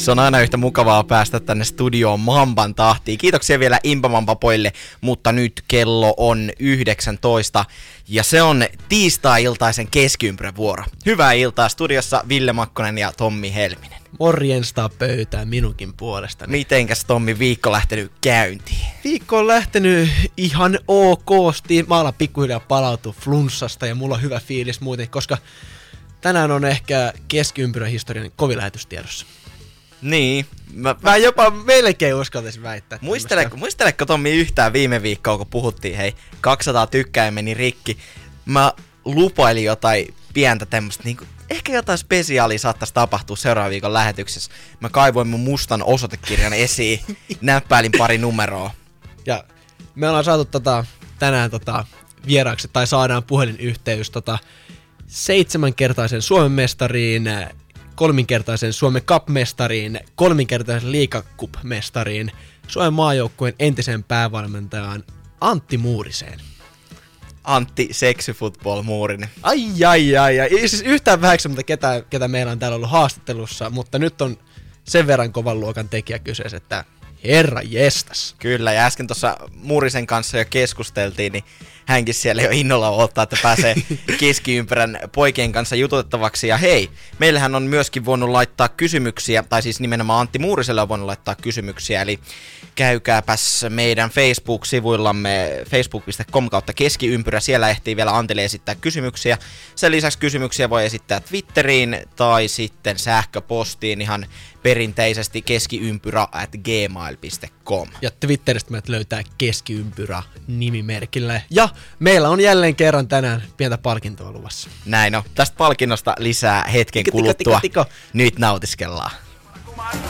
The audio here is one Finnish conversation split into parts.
Se on aina yhtä mukavaa päästä tänne studioon Mamban tahtiin. Kiitoksia vielä Impamampa-poille, mutta nyt kello on 19 ja se on tiistai-iltaisen keskiympyrän vuoro. Hyvää iltaa studiossa Ville Makkonen ja Tommi Helminen. Morjenstaa pöytää minunkin puolesta. Mitenkäs Tommi viikko lähtenyt käyntiin? Viikko on lähtenyt ihan okosti. Mä alan pikkuhiljaa palautua flunssasta ja mulla on hyvä fiilis muuten, koska tänään on ehkä keskiympyrän historian kovin lähetystiedossa. Niin. Mä, mä jopa melkein uskaltaisin väittää. Muisteleko, muisteleko Tommi yhtään viime viikkoa, kun puhuttiin, hei, 200 tykkää meni rikki. Mä lupailin jotain pientä tämmöstä, niin ehkä jotain spesiaalia saattaisi tapahtua seuraavan viikon lähetyksessä. Mä kaivoin mun mustan osoitekirjan esiin, näppäilin pari numeroa. Ja me ollaan saatu tota, tänään tota, vieraaksi, tai saadaan puhelinyhteys tota, seitsemänkertaisen Suomen mestariin, kolminkertaisen Suomen Cup-mestariin, kolminkertaisen Liiga Cup-mestariin, Suomen maajoukkueen entisen päävalmentajan Antti Muuriseen. Antti Sexy Football Muurinen. Ai ai ai ai. Ei siis yhtään väheksymättä ketä, ketä meillä on täällä ollut haastattelussa, mutta nyt on sen verran kovan luokan tekijä kyseessä, että herra jestas. Kyllä, ja äsken tuossa Muurisen kanssa jo keskusteltiin, niin hänkin siellä jo innolla odottaa, että pääsee keskiympärän poikien kanssa jututettavaksi. Ja hei, meillähän on myöskin voinut laittaa kysymyksiä, tai siis nimenomaan Antti Muuriselle on voinut laittaa kysymyksiä, eli käykääpäs meidän Facebook-sivuillamme facebook.com kautta keskiympyrä, siellä ehtii vielä Antille esittää kysymyksiä. Sen lisäksi kysymyksiä voi esittää Twitteriin tai sitten sähköpostiin ihan perinteisesti keskiympyrä at gmail.com. Ja Twitteristä meidät löytää keskiympyrä nimimerkillä. Ja meillä on jälleen kerran tänään pientä palkintoa luvassa. Näin on. Tästä palkinnosta lisää hetken tiko, kuluttua. Tiko, tiko. Nyt nautiskellaan.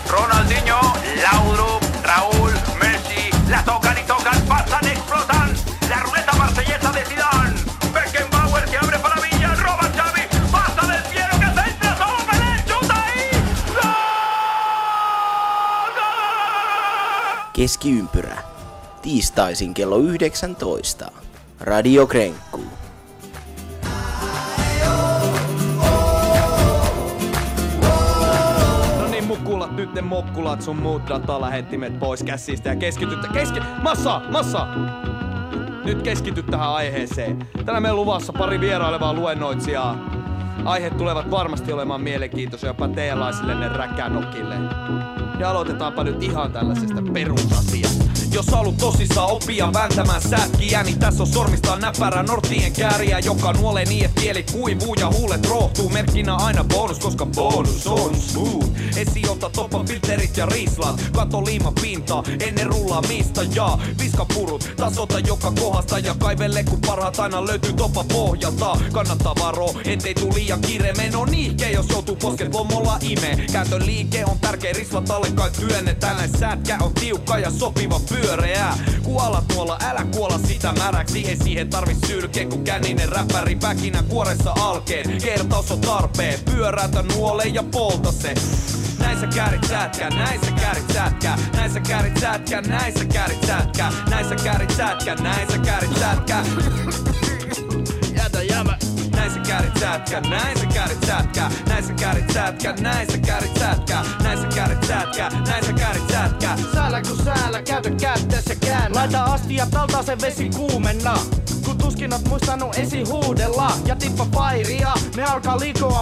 Ronaldinho, Laudrup, Raúl, Messi, la tocan Keskiympyrä. Tiistaisin kello 19. Radio Krenkku. mukkulat, nyt ne mokkulat, sun muut datalähettimet pois käsistä ja keskityttä, keski, massa, massa! Nyt keskity tähän aiheeseen. Tänään meillä luvassa pari vierailevaa luennoitsijaa. Aiheet tulevat varmasti olemaan mielenkiintoisia jopa tealaisille ne räkänokille. Ja aloitetaanpa nyt ihan tällaisesta perusasiasta. Jos haluat tosissaan oppia vääntämään sätkiä, niin tässä on sormistaan näppärä nortien kääriä, joka nuolee niin, että kieli kuivuu ja huulet rohtuu. Merkkinä aina bonus, koska bonus on smooth. Esiota toppa filterit ja riislat, kato liima pinta, ennen rullaa mistä ja viska purut, tasota joka kohdasta ja kaivele kun parhaat aina löytyy topa pohjalta. Kannattaa varo, ettei tuu liian kiire, meno niihke, jos joutuu posket lomolla ime. Käytön liike on tärkeä risvat alle kai työnne, tällainen sätkä on tiukka ja sopiva pyö pyöreää. Kuolat nuolla, älä kuolla sitä märäksi. Ei siihen tarvi sylkeä, kun känninen räppäri päkinä kuoressa alkeen. Kertaus on tarpeen, pyöräytä nuole ja polta se. Näin sä käärit sätkä, näin sä käärit sätkä, näin sä käärit sätkä, näin sä käärit sätkä, näin sä käärit sätkä, näin sä käärit sätkä. Jätä jämä. Näin sä käärit sätkä, näin sä käärit sätkä, näin sä käärit sätkä, näin sä käärit sätkä, näin sä käärit sätkä, näin sä käärit sätkä. Säällä kun säällä, käytä se käännä. Laita astia taltaisen vesi kuumenna. Kun tuskin oot muistanut esi huudella ja tippa pairia, ne alkaa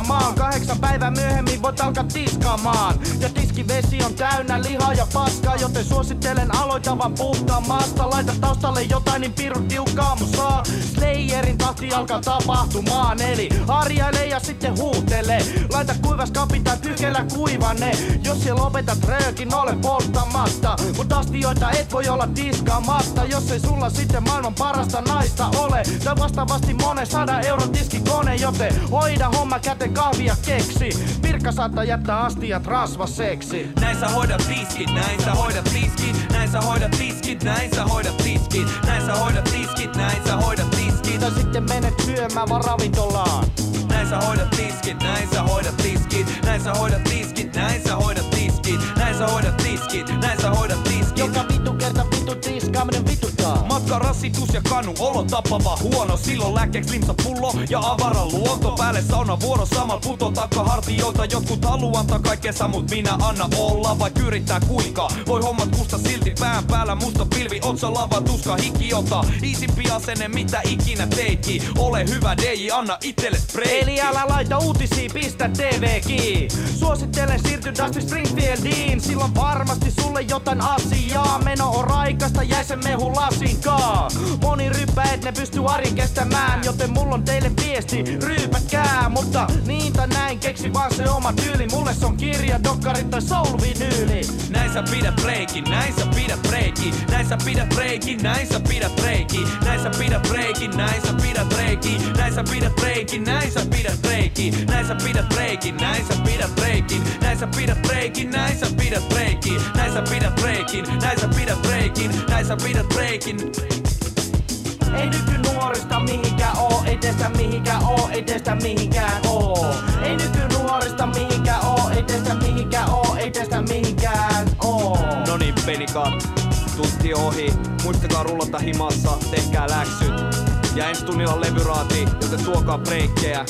maan. Kahdeksan päivää myöhemmin voit alkaa tiskaamaan. Ja tiskivesi on täynnä lihaa ja paskaa, joten suosittelen aloitavan puhtaan maasta. Laita taustalle jotain, niin piru tiukkaa saa. Slayerin tahti alkaa tapahtumaan, eli harjaile ja sitten huutele. Laita kuivas kapi tai pykälä kuivanne. Jos siellä lopetat röökin, ole polttamatta. Mut astioita et voi olla tiskaamatta, jos ei sulla sitten maailman parasta naista ole Tai vastaavasti monen sadan euron tiskikone Joten hoida homma käten kahvia keksi Pirkka saattaa jättää astiat rasvaseksi Näin sä hoidat tiskit, näin sä hoidat tiskit Näin sä hoidat tiskit, näin sä hoidat tiskit Näin sä hoidat tiskit, näin sä hoidat tiskit Tai sitten menet syömään vaan ravintolaan Näin sä hoidat tiskit, näin sä hoidat tiskit Näin sä hoidat tiskit, näin sä hoidat tiskit Näin sä hoidat tiskit, näin sä hoidat tiskit Joka vittu kerta vittu tiskaaminen vituttaa Matka rasitus ja kanu, olo tapava huono. Silloin lääkkeeks limsa pullo ja avara luonto. Päälle sauna vuoro sama puto takahartioilta Jotkut haluu antaa kaikkensa mut minä anna olla Vai yrittää kuinka, voi hommat kusta silti Pään päällä. Musta pilvi, otsa lava, tuska hiki ota. Iisimpi asenne mitä ikinä teitkin Ole hyvä DJ, anna itselle breikki. Eli älä laita uutisia, pistä TV kiinni. Suosittelen siirty Dusty Springfieldiin. Silloin varmasti sulle jotain asiaa. Meno on raikasta, jäi sen mehu lasinkaan. Moni ryppäet ne pysty arin kestämään. Joten mulla on teille viesti, ryypätkää. Mutta niin tai näin, keksi vaan se oma tyyli. Mulle se on kirja, dokkari tai soul-vinyyli. Näin sä pidät breikin, näin sä pidät breikin Näin sä pidät breikin, näin sä pidät breikin Näin sä pidät breikin, näin sä pidät breikin Näin sä pidät breikin, näin sä pidät breikin Näin sä pidät breikin, näin sä pidät breikin Näin sä pidät breikin, näin sä pidät breikin Näin sä pidät breikin, näin sä pidät breikin Näin sä pidät breikin Ei nykynuorista mihinkään oo, ei teistä mihinkään oo, ei teistä mihinkään oo. Ei nykynuorista mihinkään oo, ei teistä mihinkään oo, ei teistä mihinkään oo. No niin, penikat, tunti ohi. Muistakaa rullata himassa, tehkää läksyt. Ja ensi tunnilla on levyraati, joten tuokaa breikkejä.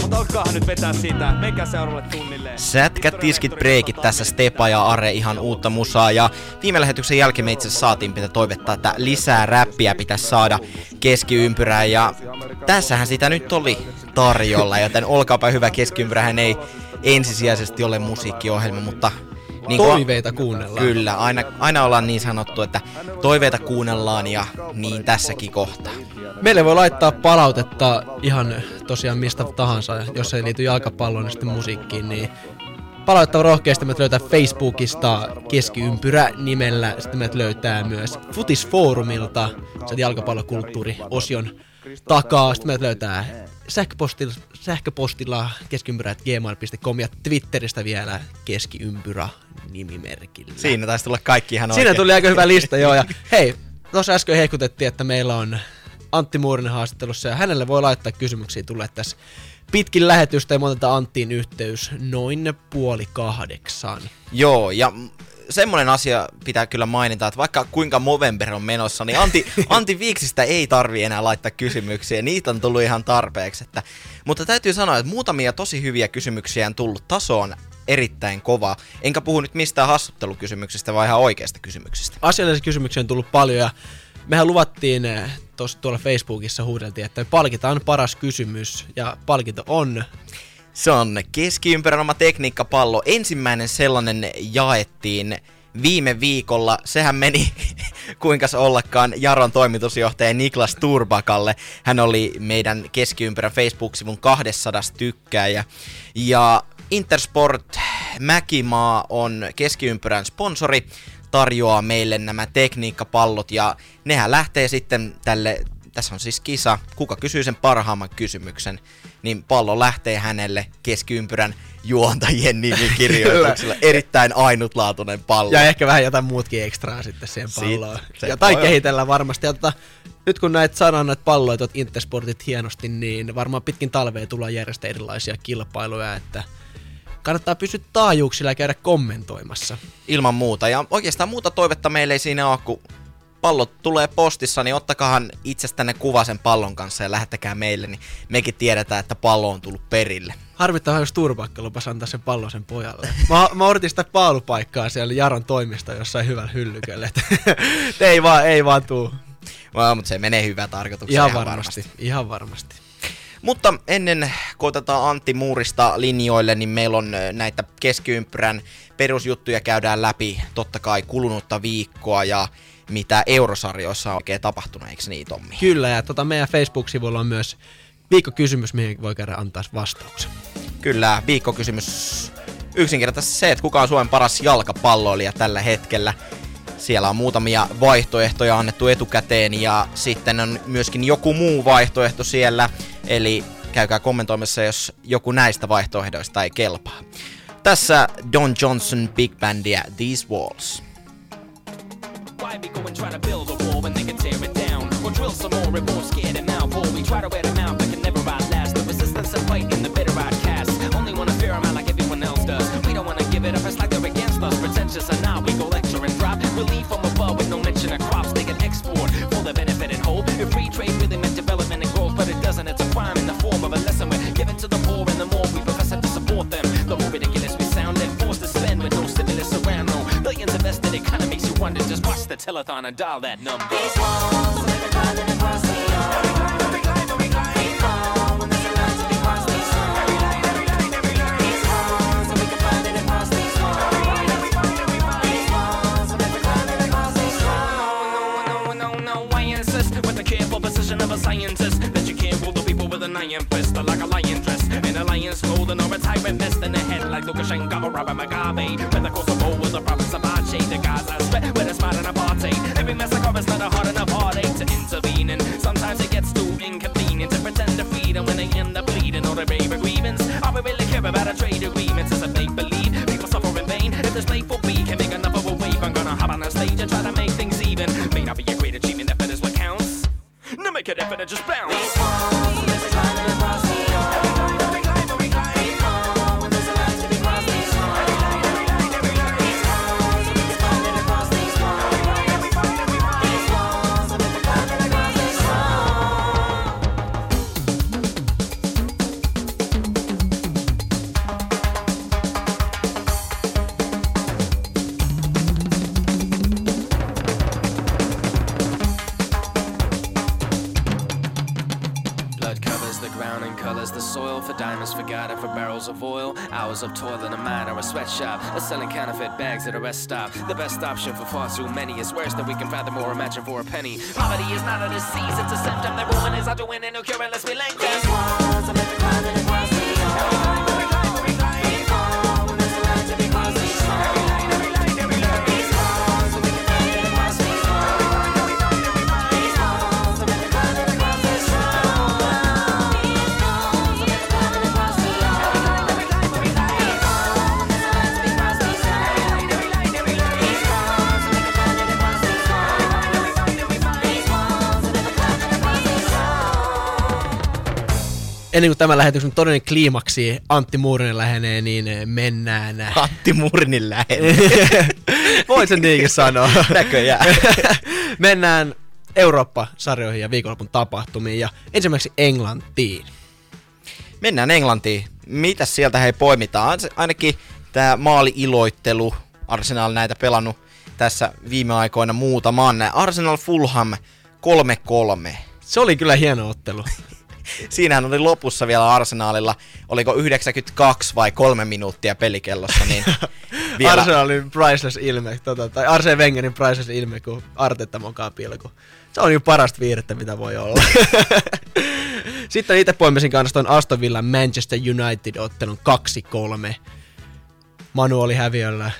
Mutta alkaahan nyt vetää sitä, menkää seuraavalle tunnille. Sätkät, tiskit, breikit tässä Stepa ja Are ihan uutta musaa ja viime lähetyksen jälkeen me itse saatiin pitää toivottaa, että lisää räppiä pitäisi saada keskiympyrään ja tässähän sitä nyt oli tarjolla, joten olkaapa hyvä keskiympyrähän ei ensisijaisesti ole musiikkiohjelma, mutta niin kuin- Toiveita kuunnellaan. Kyllä, aina, aina ollaan niin sanottu, että toiveita kuunnellaan ja niin tässäkin kohtaa. Meille voi laittaa palautetta ihan tosiaan mistä tahansa, jos ei liity jalkapalloon ja sitten musiikkiin, niin palautetta rohkeasti meidät löytää Facebookista keskiympyrä nimellä, sitten meidät löytää myös Futisfoorumilta, se jalkapallokulttuuri-osion takaa, sitten meidät löytää sähköpostilla, sähköpostilla keskiympyrä.gmail.com ja Twitteristä vielä keskiympyrä nimimerkillä. Siinä taisi tulla kaikki ihan Siinä oikein. tuli aika hyvä lista, joo. Ja hei, tuossa äsken hehkutettiin, että meillä on Antti Muurinen haastattelussa ja hänelle voi laittaa kysymyksiä tulee tässä pitkin lähetystä ja me otetaan Anttiin yhteys noin puoli kahdeksan. Joo, ja semmonen asia pitää kyllä mainita, että vaikka kuinka Movember on menossa, niin Antti, Antti Viiksistä ei tarvi enää laittaa kysymyksiä, niitä on tullut ihan tarpeeksi. Että, mutta täytyy sanoa, että muutamia tosi hyviä kysymyksiä on tullut, taso on erittäin kova. Enkä puhu nyt mistään hassuttelukysymyksistä, vaan ihan oikeista kysymyksistä. Asiallisia kysymyksiä on tullut paljon ja mehän luvattiin eh, tuossa tuolla Facebookissa huudeltiin, että palkitaan paras kysymys ja palkinto on Se on keskiympärän oma tekniikkapallo. Ensimmäinen sellainen jaettiin viime viikolla. Sehän meni, kuinka ollakaan, Jaron toimitusjohtaja Niklas Turbakalle. Hän oli meidän keskiympärän Facebook-sivun 200 tykkääjä. Ja Intersport Mäkimaa on keskiympärän sponsori, tarjoaa meille nämä tekniikkapallot ja nehän lähtee sitten tälle tässä on siis kisa, kuka kysyy sen parhaamman kysymyksen, niin pallo lähtee hänelle keskiympyrän juontajien nimikirjoituksella. Erittäin ainutlaatuinen pallo. Ja ehkä vähän jotain muutkin ekstraa sitten siihen Sit- palloon. se Jotain voi kehitellään varmasti. Ja tota, nyt kun näet saadaan näitä palloja tuot Intersportit hienosti, niin varmaan pitkin talvea tullaan järjestää erilaisia kilpailuja, että kannattaa pysyä taajuuksilla ja käydä kommentoimassa. Ilman muuta. Ja oikeastaan muuta toivetta meille ei siinä ole, kun pallot tulee postissa, niin ottakahan itsestänne kuva sen pallon kanssa ja lähettäkää meille, niin mekin tiedetään, että pallo on tullut perille. Harvittavaa, jos Turbakka lupas antaa sen pallon sen pojalle. Mä, mä odotin sitä paalupaikkaa siellä Jaron toimista jossain hyvällä hyllyköllä. että ei vaan, ei vaan tuu. Vaan, mutta se menee hyvä tarkoitukseen Ihan ihan varmasti, ihan varmasti. Mutta ennen kuin otetaan Antti Muurista linjoille, niin meillä on näitä keskiympyrän perusjuttuja käydään läpi totta kai kulunutta viikkoa ja mitä eurosarjoissa on oikein tapahtunut, eikö niin Tommi? Kyllä, ja tota meidän Facebook-sivulla on myös viikkokysymys, mihin voi käydä antaa vastauksen. Kyllä, viikkokysymys yksinkertaisesti se, että kuka on Suomen paras jalkapalloilija tällä hetkellä. Siellä on muutamia vaihtoehtoja annettu etukäteen ja sitten on myöskin joku muu vaihtoehto siellä. Eli käykää kommentoimassa, jos joku näistä vaihtoehdoista ei kelpaa. Tässä Don Johnson Big Bandia These Walls. Why go and try to build a wall when they can tear it down? Or drill some more and more scared and mouthful. We try to wear them out, but can never outlast the resistance and fight in the bitter outcast. Only wanna fear them out like everyone else does. We don't wanna give it up, it's like they're against us. Pretentious and now we go lecture and drop. Relief from above with no mention of crops. They can export for the benefit and hope. If free trade really meant development and growth, but it doesn't, it's a crime in the form of a lesson we're given to the poor. And the more we profess it to support them, the more ridiculous we sound They're forced to spend with no stimulus around. No billions invested, it kinda makes you wonder just why telethon and dial that number. scientist and colors the soil for diamonds forgotten for barrels of oil. Hours of toil in a mine or a sweatshop, or selling counterfeit bags at a rest stop. The best option for far too many is worse than we can fathom or imagine for a penny. Poverty is not a disease, it's a symptom. The ruin is outdoing and no cure unless we link them. Ennen kuin tämä lähetyksen todellinen kliimaksi Antti Muurinen lähenee, niin mennään. Antti Murnin lähelle. Voit sen niinkin sanoa. Näköjään. mennään Eurooppa-sarjoihin ja viikonlopun tapahtumiin ja ensimmäiseksi Englantiin. Mennään Englantiin. Mitä sieltä hei poimitaan? Ainakin tämä maali-iloittelu. Arsenal näitä pelannut tässä viime aikoina muutaman. Arsenal Fulham 3-3. Se oli kyllä hieno ottelu. Siinähän oli lopussa vielä Arsenalilla, oliko 92 vai kolme minuuttia pelikellossa, niin vielä... Arsenalin priceless ilme, tota, tai Arsene Wengerin priceless ilme, kun Artetta mokaa pilku. Se on jo parasta viirettä, mitä voi olla. Sitten itse poimisin kanssa tuon Aston Villa Manchester United-ottelun 2-3. Manu oli häviöllä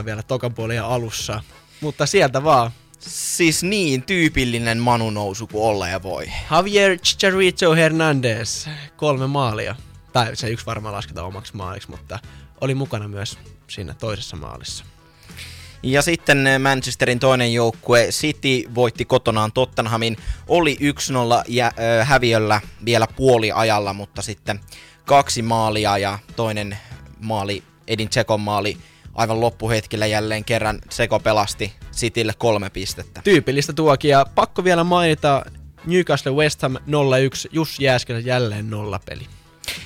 2-0 vielä tokan puolin ja alussa. Mutta sieltä vaan. Siis niin tyypillinen Manu nousu kuin olla ja voi. Javier Chicharito Hernandez, kolme maalia. Tai se yksi varmaan lasketaan omaksi maaliksi, mutta oli mukana myös siinä toisessa maalissa. Ja sitten eh, Manchesterin toinen joukkue, City, voitti kotonaan Tottenhamin. Oli 1-0 jä, ö, häviöllä vielä puoliajalla, mutta sitten kaksi maalia ja toinen maali, Edin Tsekon maali, aivan loppuhetkellä jälleen kerran Seko pelasti Citylle kolme pistettä. Tyypillistä tuokin, ja pakko vielä mainita Newcastle West Ham 0-1, Jussi Jääskelä jälleen nollapeli.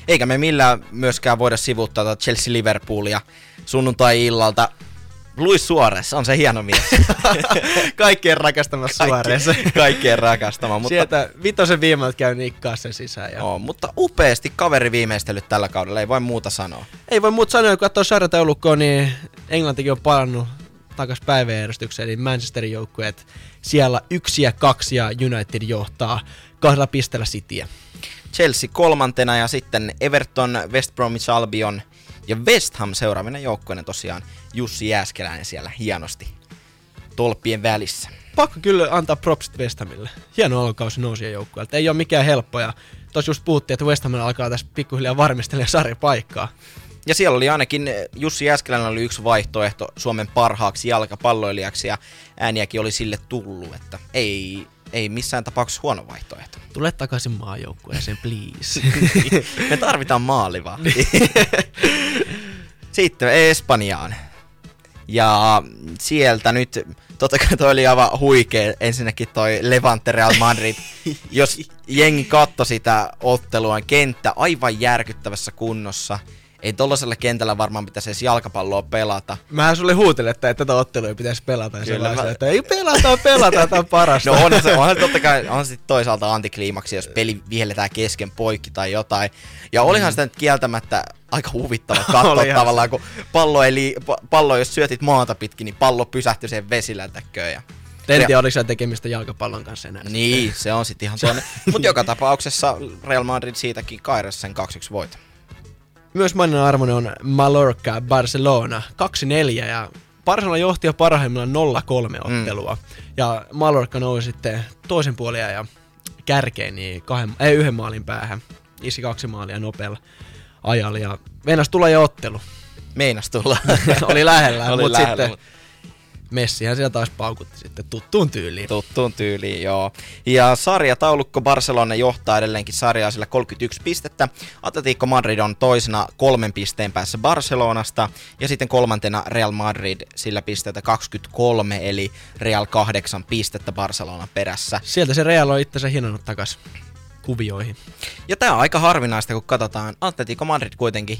Eikä me millään myöskään voida sivuuttaa tätä Chelsea-Liverpoolia sunnuntai-illalta. Luis Suarez on se hieno mies. Kaikkien rakastamassa suoreessa. kaikkien rakastama, mutta, Sieltä vitosen viimalta käy nikkaa sen sisään. Ja... joo, mutta upeasti kaveri viimeistelyt tällä kaudella, ei voi muuta sanoa. Ei voi muuta sanoa, kun katsoo sarjataulukkoa, niin Englantikin on palannut takas päiväjärjestykseen, eli Manchesterin joukkueet siellä yksi ja kaksi ja United johtaa kahdella pisteellä Cityä. Chelsea kolmantena ja sitten Everton, West Bromwich Albion ja West Ham seuraavina joukkoina tosiaan Jussi Jääskeläinen siellä hienosti tolppien välissä. Pakko kyllä antaa propsit West Hamille. Hieno alkukausi nousija joukkueelta. Ei ole mikään helppo ja tuossa just puhuttiin, että West Hamilla alkaa tässä pikkuhiljaa varmistella sarjapaikkaa. Ja siellä oli ainakin Jussi Jääskeläinen oli yksi vaihtoehto Suomen parhaaksi jalkapalloilijaksi ja ääniäkin oli sille tullut, että ei, ei missään tapauksessa huono vaihtoehto. Tule takaisin maajoukkueeseen, please. Me tarvitaan maalivahti. Sitten Espanjaan. Ja sieltä nyt, totta kai toi oli aivan huikea, ensinnäkin toi Levante Real Madrid. Jos jengi katto sitä ottelua, kenttä aivan järkyttävässä kunnossa. Ei tollasella kentällä varmaan pitäisi edes jalkapalloa pelata. Mähän sulle huutelin, että tätä ottelua ei pitäisi pelata. Kyllä, mä- että ei pelata, pelata, tämä on parasta. No onhan se, onhan totta kai, on sitten toisaalta antikliimaksi, jos peli vihelletään kesken poikki tai jotain. Ja olihan sitä nyt kieltämättä aika huvittava katsoa tavallaan, kun pallo, pa- pallo, jos syötit maata pitkin, niin pallo pysähtyi siihen vesiläntäkköön. Ja... En tiedä, oliko tekemistä jalkapallon kanssa enää. Niin, se on sitten ihan toinen. Mutta joka tapauksessa Real Madrid siitäkin kairasi sen 2-1 voiton. Myös maininnan arvoinen on Mallorca Barcelona 2-4 ja Barcelona johti jo parhaimmillaan 0-3 ottelua. Ja Mallorca nousi sitten toisen puolia ja kärkeen niin kahden, ei yhden maalin päähän. Isi kaksi maalia nopealla ajalla ja Venäs tulee jo ottelu. Meinas tulla. Oli lähellä, Oli mutta lähellä, sitten mut- Messihän siellä taas paukutti sitten tuttuun tyyliin. Tuttuun tyyliin, joo. Ja sarjataulukko Barcelona johtaa edelleenkin sarjaa sillä 31 pistettä. Atletico Madrid on toisena kolmen pisteen päässä Barcelonasta. Ja sitten kolmantena Real Madrid sillä pisteitä 23, eli Real kahdeksan pistettä Barcelona perässä. Sieltä se Real on itsensä hinannut takas kuvioihin. Ja tää on aika harvinaista, kun katsotaan Atletico Madrid kuitenkin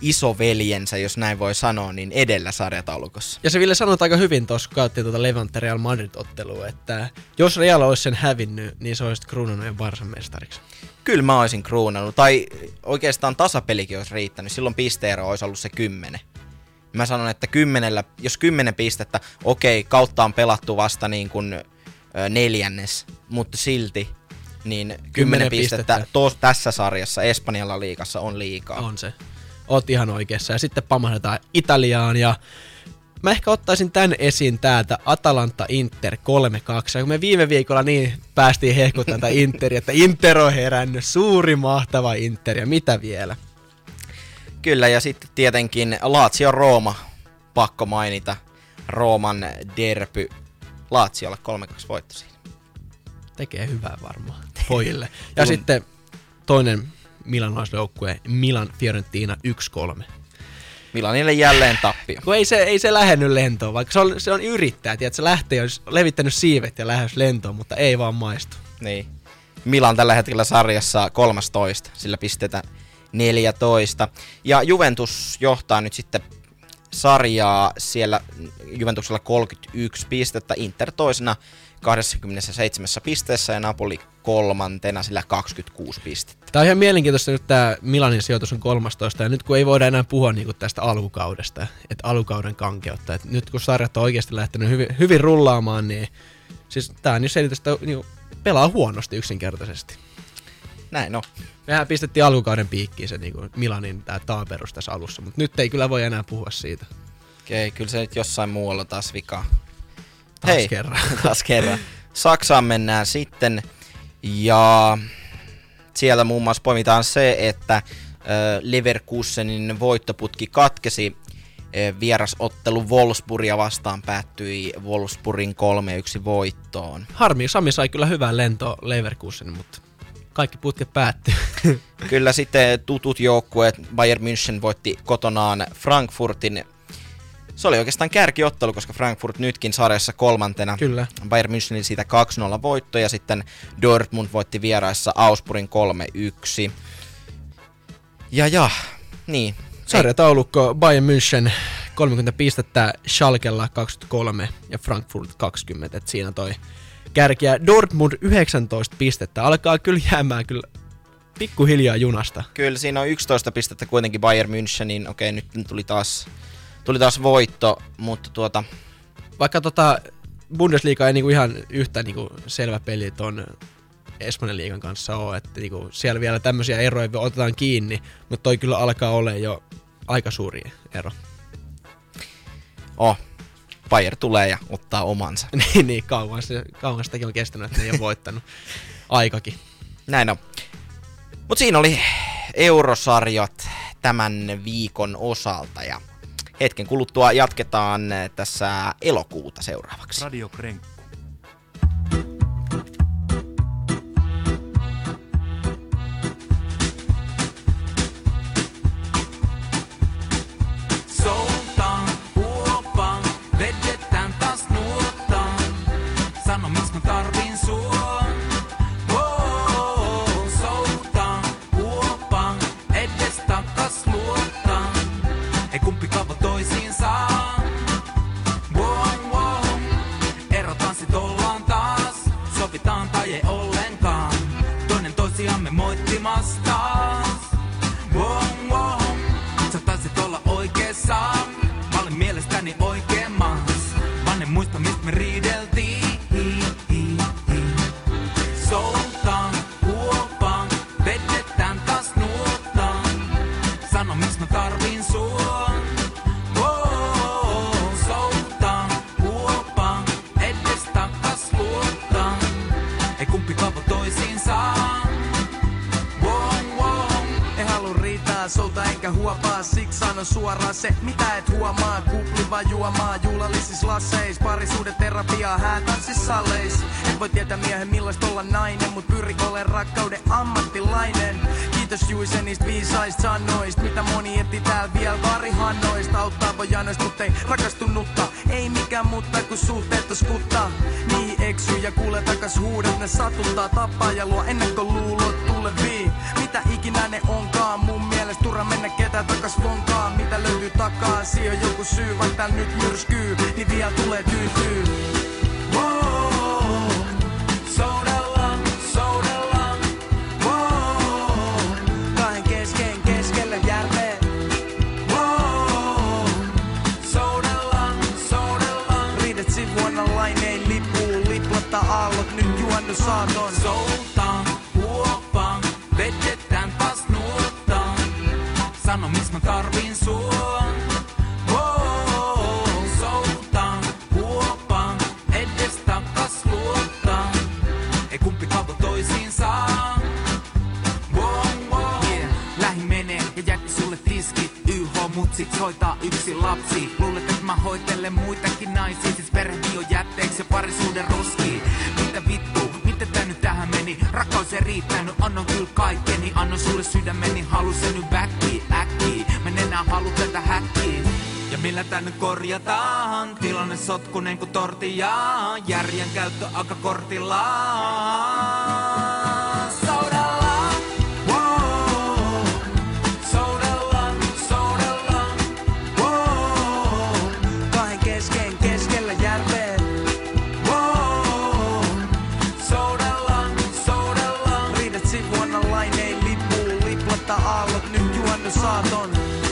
isoveljensä, jos näin voi sanoa, niin edellä sarjataulukossa. Ja se Ville sanoi aika hyvin tuossa, kun katsottiin tuota Levante Real Madrid-ottelua, että jos Real olisi sen hävinnyt, niin se olisi kruunannut jo Barsan mestariksi. Kyllä mä olisin kruunannut, tai oikeastaan tasapelikin olisi riittänyt, silloin pisteero olisi ollut se kymmenen. Mä sanon, että kymmenellä, jos kymmenen pistettä, okei, kautta on pelattu vasta niin kuin neljännes, mutta silti, niin kymmenen pistettä, pistettä. Tos, tässä sarjassa Espanjalla liikassa on liikaa. On se. Oot ihan oikeassa. Ja sitten pamahdetaan Italiaan ja mä ehkä ottaisin tän esiin täältä Atalanta Inter 3-2. Ja kun me viime viikolla niin päästiin hehkuttamaan tätä Interia, että Inter on herännyt, suuri mahtava Inter ja mitä vielä. Kyllä, ja sitten tietenkin Lazio Rooma, pakko mainita. Rooman derpy. Laatsiolla 3-2 voitto siinä. Tekee hyvää varmaan pojille. Ja Kun- sitten toinen milanoisjoukkue, Milan Fiorentina 1-3. Milanille jälleen tappio. Kun ei se, ei se lähennyt lentoon, vaikka se on, se on yrittäjä, tiedät, se lähtee, olisi levittänyt siivet ja lähes lentoon, mutta ei vaan maistu. Niin. Milan tällä hetkellä sarjassa 13, sillä pistetä 14. Ja Juventus johtaa nyt sitten sarjaa siellä Juventuksella 31 pistettä, Inter toisena 27 pisteessä ja Napoli kolmantena sillä 26 pistettä. Tämä on ihan mielenkiintoista nyt tämä Milanin sijoitus on 13 ja nyt kun ei voida enää puhua niinku tästä alkukaudesta, että alkukauden kankeutta, että nyt kun sarjat on oikeasti lähtenyt hyvin, hyvin rullaamaan, niin siis tämä on niin selitys, että niinku pelaa huonosti yksinkertaisesti. Näin on. Mehän pistettiin alkukauden piikkiin se niinku Milanin tämä taaperus tässä alussa, mutta nyt ei kyllä voi enää puhua siitä. Okei, kyllä se nyt jossain muualla taas vikaa. Taas kerran. taas kerran. Saksaan mennään sitten ja siellä muun muassa poimitaan se, että Leverkusenin voittoputki katkesi. Vierasottelu Wolfsburgia vastaan päättyi Wolfsburgin 3-1 voittoon. Harmi, Sami sai kyllä hyvää lentoa Leverkusen, mutta kaikki putket päättyi. Kyllä sitten tutut joukkueet, Bayern München voitti kotonaan Frankfurtin. Se oli oikeastaan kärkiottelu, koska Frankfurt nytkin sarjassa kolmantena. kyllä. Bayern Münchenin siitä 2-0 voitto ja sitten Dortmund voitti vieraissa Augsburgin 3-1. Ja ja, niin. Sarjataulukko Bayern München 30 pistettä, Schalkella 23 ja Frankfurt 20. Et siinä toi kärkiä. Dortmund 19 pistettä. Alkaa kyllä jäämään kyllä pikkuhiljaa junasta. Kyllä siinä on 11 pistettä kuitenkin Bayern Münchenin. Okei, nyt tuli taas, tuli taas voitto, mutta tuota, Vaikka tota Bundesliga ei niinku ihan yhtä niinku selvä peli ton Espanjan liigan kanssa ole, että niinku siellä vielä tämmöisiä eroja otetaan kiinni, mutta toi kyllä alkaa olla jo aika suuri ero. oh, Bayern tulee ja ottaa omansa. niin, niin kauan, se, kauan sitäkin on kestänyt, että ne ei ole voittanut. Aikakin. Näin on. Mut siinä oli eurosarjat tämän viikon osalta ja hetken kuluttua jatketaan tässä elokuuta seuraavaksi. Radio Krenk. Enkä huopaa, siksi sano suoraan se, mitä et huomaa. Kupli vaan juomaa, juhlallisissa lasseis, parisuuden terapiaa, häätanssissa salleis. En voi tietää miehen millaista olla nainen, mut pyri ole rakkauden ammattilainen. Kiitos Juise niistä viisaista sanoista, mitä moni etti täällä vielä varihannoista. Auttaa voi janoista, mut ei rakastunutta. Ei mikään mutta kun suhteet on skutta. Niihin eksyy ja kuulee takas huudet, ne satuttaa, tappaa ja luo ennakkoluulot tulevii. Mitä ikinä ne onkaan, mun turha mennä ketään takas vonkaan. Mitä löytyy takaa, siihen on joku syy, vaikka täällä nyt myrskyy, niin vielä tulee tyytyy. Wow, kesken keskellä. Riidet nyt saaton. Mutsit hoitaa yksi lapsi. Luulet et mä hoitelen muitakin naisia. Siis perhevio jätteeksi ja parisuuden roskiin. Mitä vittu, miten tää nyt tähän meni? Rakkaus ei riittänyt, annoin kyllä kaikkeni. Annoin sulle sydämeni, halu se nyt backi, äkki Mä en enää halu tätä häkkiä ja millä tää nyt korjataan? Tilanne sotkunen kuin tortilla Järjen käyttö aika kortilla lippuu, liplata aallot, nyt juonnut saaton. Wow,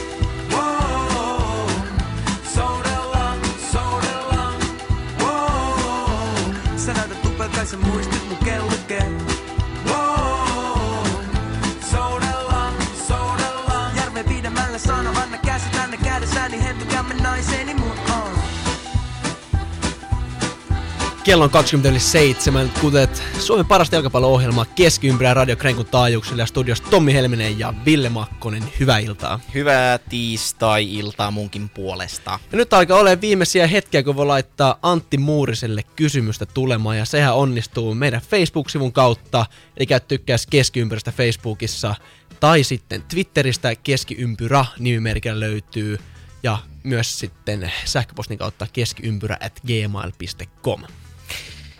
Kello on 27, kuten Suomen parasta jalkapallo-ohjelmaa keskiympärä Radio Krenkun taajuuksilla ja studiossa Tommi Helminen ja Ville Makkonen. Hyvää iltaa. Hyvää tiistai-iltaa munkin puolesta. Ja nyt alkaa olla viimeisiä hetkiä, kun voi laittaa Antti Muuriselle kysymystä tulemaan, ja sehän onnistuu meidän Facebook-sivun kautta, eli käy tykkäys keskiympyrästä Facebookissa, tai sitten Twitteristä keskiympyrä nimimerkillä löytyy, ja myös sitten sähköpostin kautta keskiympyrä at gmail.com.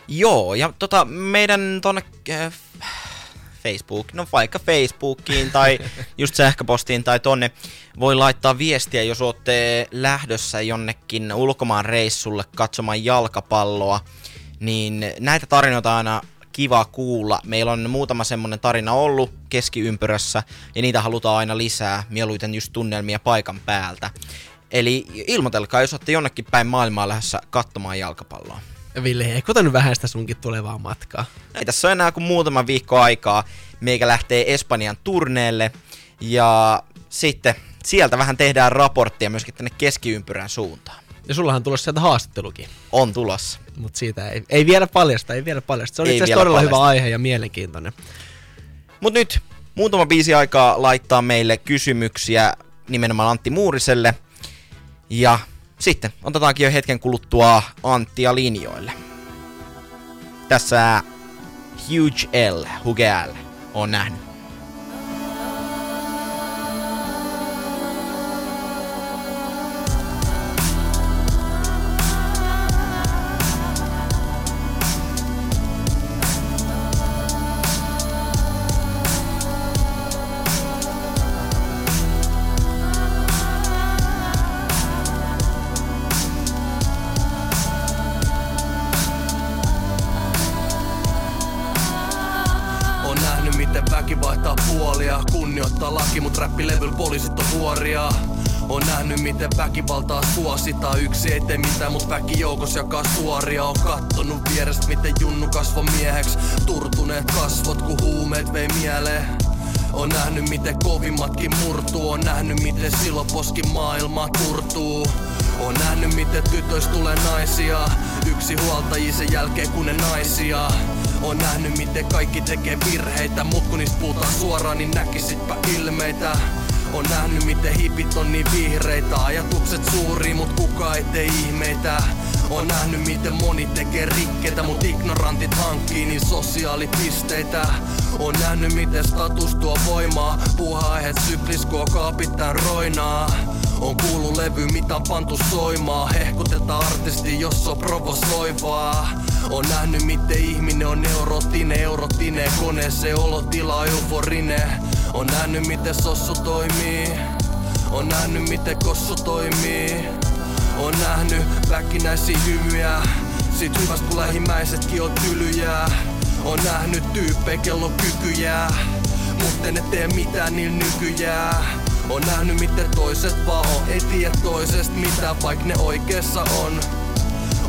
Joo, ja tota, meidän tonne äh, Facebook, no vaikka Facebookiin tai just sähköpostiin tai tonne voi laittaa viestiä, jos olette lähdössä jonnekin ulkomaan reissulle katsomaan jalkapalloa, niin näitä tarinoita aina kiva kuulla. Meillä on muutama semmonen tarina ollut keskiympyrässä ja niitä halutaan aina lisää, mieluiten just tunnelmia paikan päältä. Eli ilmoitelkaa, jos olette jonnekin päin maailmaa lähdössä katsomaan jalkapalloa. Ville, ota nyt vähän sitä sunkin tulevaa matkaa? Ei tässä ole enää kuin muutama viikko aikaa. Meikä lähtee Espanjan turneelle ja sitten sieltä vähän tehdään raporttia myöskin tänne keskiympyrän suuntaan. Ja sullahan on tulossa sieltä haastattelukin, On tulossa. mutta siitä ei, ei vielä paljasta, ei vielä paljasta. Se on Ei itse todella paljasta. hyvä aihe ja mielenkiintoinen. Mut nyt muutama biisi aikaa laittaa meille kysymyksiä nimenomaan Antti Muuriselle. Ja sitten otetaankin jo hetken kuluttua Anttia linjoille. Tässä Huge L, Huge L, on nähnyt. Joukos jakaa suoria On kattonut vierestä miten junnu kasvo mieheksi. Turtuneet kasvot ku huumeet vei mieleen. On nähnyt miten kovimmatkin murtuu. On nähnyt miten siloposki maailma turtuu. On nähnyt miten tytöistä tulee naisia. Yksi huoltaji sen jälkeen kun ne naisia. On nähnyt miten kaikki tekee virheitä. Mut kun niistä puhutaan suoraan niin näkisitpä ilmeitä. On nähnyt miten hipit on niin vihreitä. Ajatukset suuri mut kuka ei tee ihmeitä on nähnyt miten moni tekee rikkeitä Mut ignorantit hankkii niin sosiaalipisteitä. On nähnyt miten status tuo voimaa. Puha aiheet syklis kun roinaa. On kuullut levy, mitä on pantu soimaa Hehkutetaan artisti, jos on provosoivaa. On nähnyt, miten ihminen on neurotinen Eurotine, se olotila euforinen On nähnyt, miten sossu toimii. On nähnyt, miten kossu toimii On nähnyt väkinäisiä hymyjä Sit hyvästä kun lähimmäisetkin on tylyjää On nähnyt tyyppejä, kello kykyjää Mutta en tee mitään niillä nykyjää on nähnyt miten toiset vaan on, ei tiedä toisesta mitä, vaik ne oikeassa on.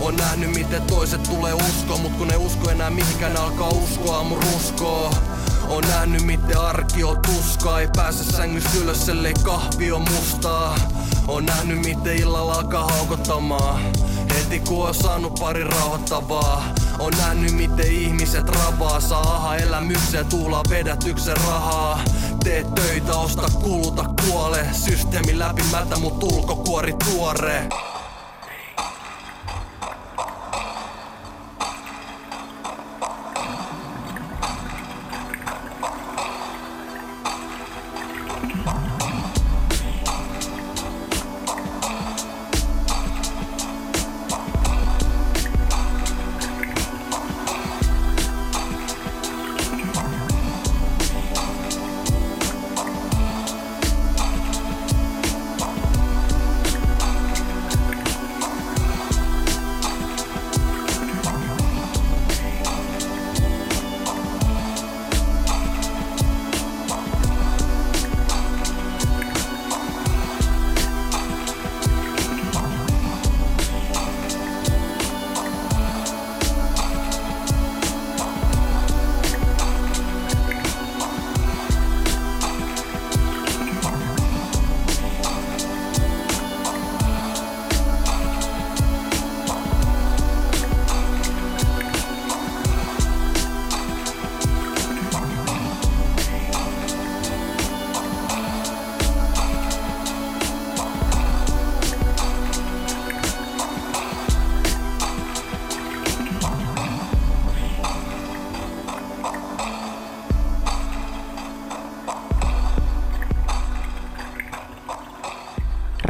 On nähnyt miten toiset tulee usko, mut kun ne usko enää mihinkään alkaa uskoa mun ruskoa. On nähnyt miten arki on tuskaa, ei pääse sängystä ylös, ellei kahvi on mustaa. On nähnyt miten illalla alkaa haukottamaan, heti kun on saanut pari rauhoittavaa. On nähnyt miten ihmiset rabaa, saa aha elämyksiä, tuulaa vedätyksen rahaa. Tee töitä, osta, kuluta, kuole Systeemi läpi mätä, mut ulkokuori tuore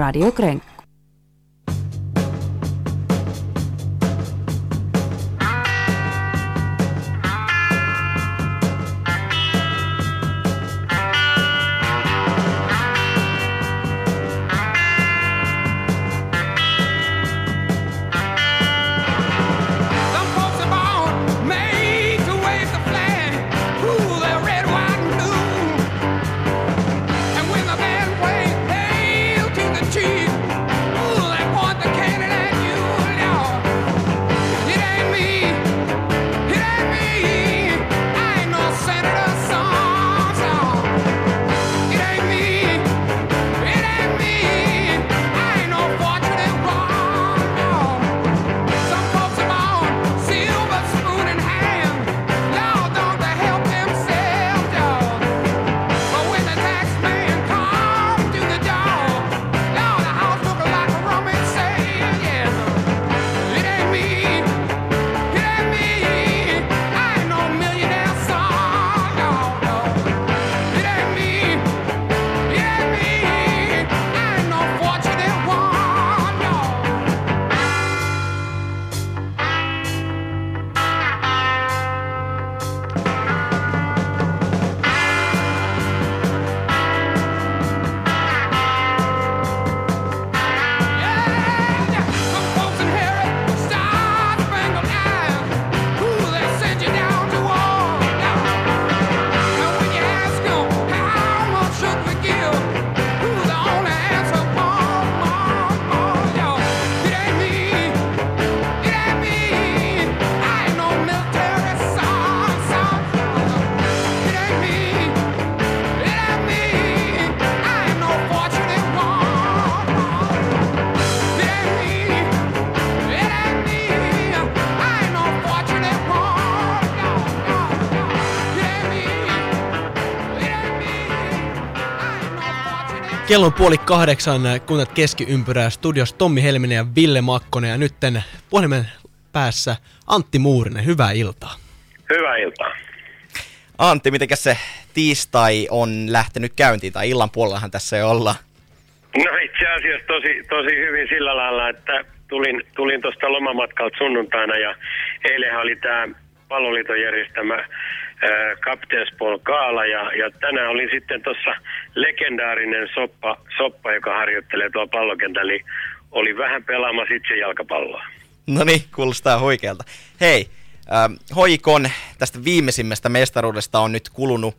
Radio Kręg. Kello on puoli kahdeksan, kunnat keskiympyrää studios Tommi Helminen ja Ville Makkonen ja nytten puhelimen päässä Antti Muurinen. Hyvää iltaa. Hyvää iltaa. Antti, miten se tiistai on lähtenyt käyntiin, tai illan puolellahan tässä jo ollaan? No itse asiassa tosi, tosi hyvin sillä lailla, että tulin, tulin tuosta lomamatkalta sunnuntaina ja eilen oli tämä palloliiton järjestämä Captain's Ball Kaala ja, ja tänään oli sitten tuossa legendaarinen soppa, soppa, joka harjoittelee tuolla pallokentällä, niin oli vähän pelaamassa itse jalkapalloa. No niin, kuulostaa huikealta. Hei, Hoikon tästä viimeisimmästä mestaruudesta on nyt kulunut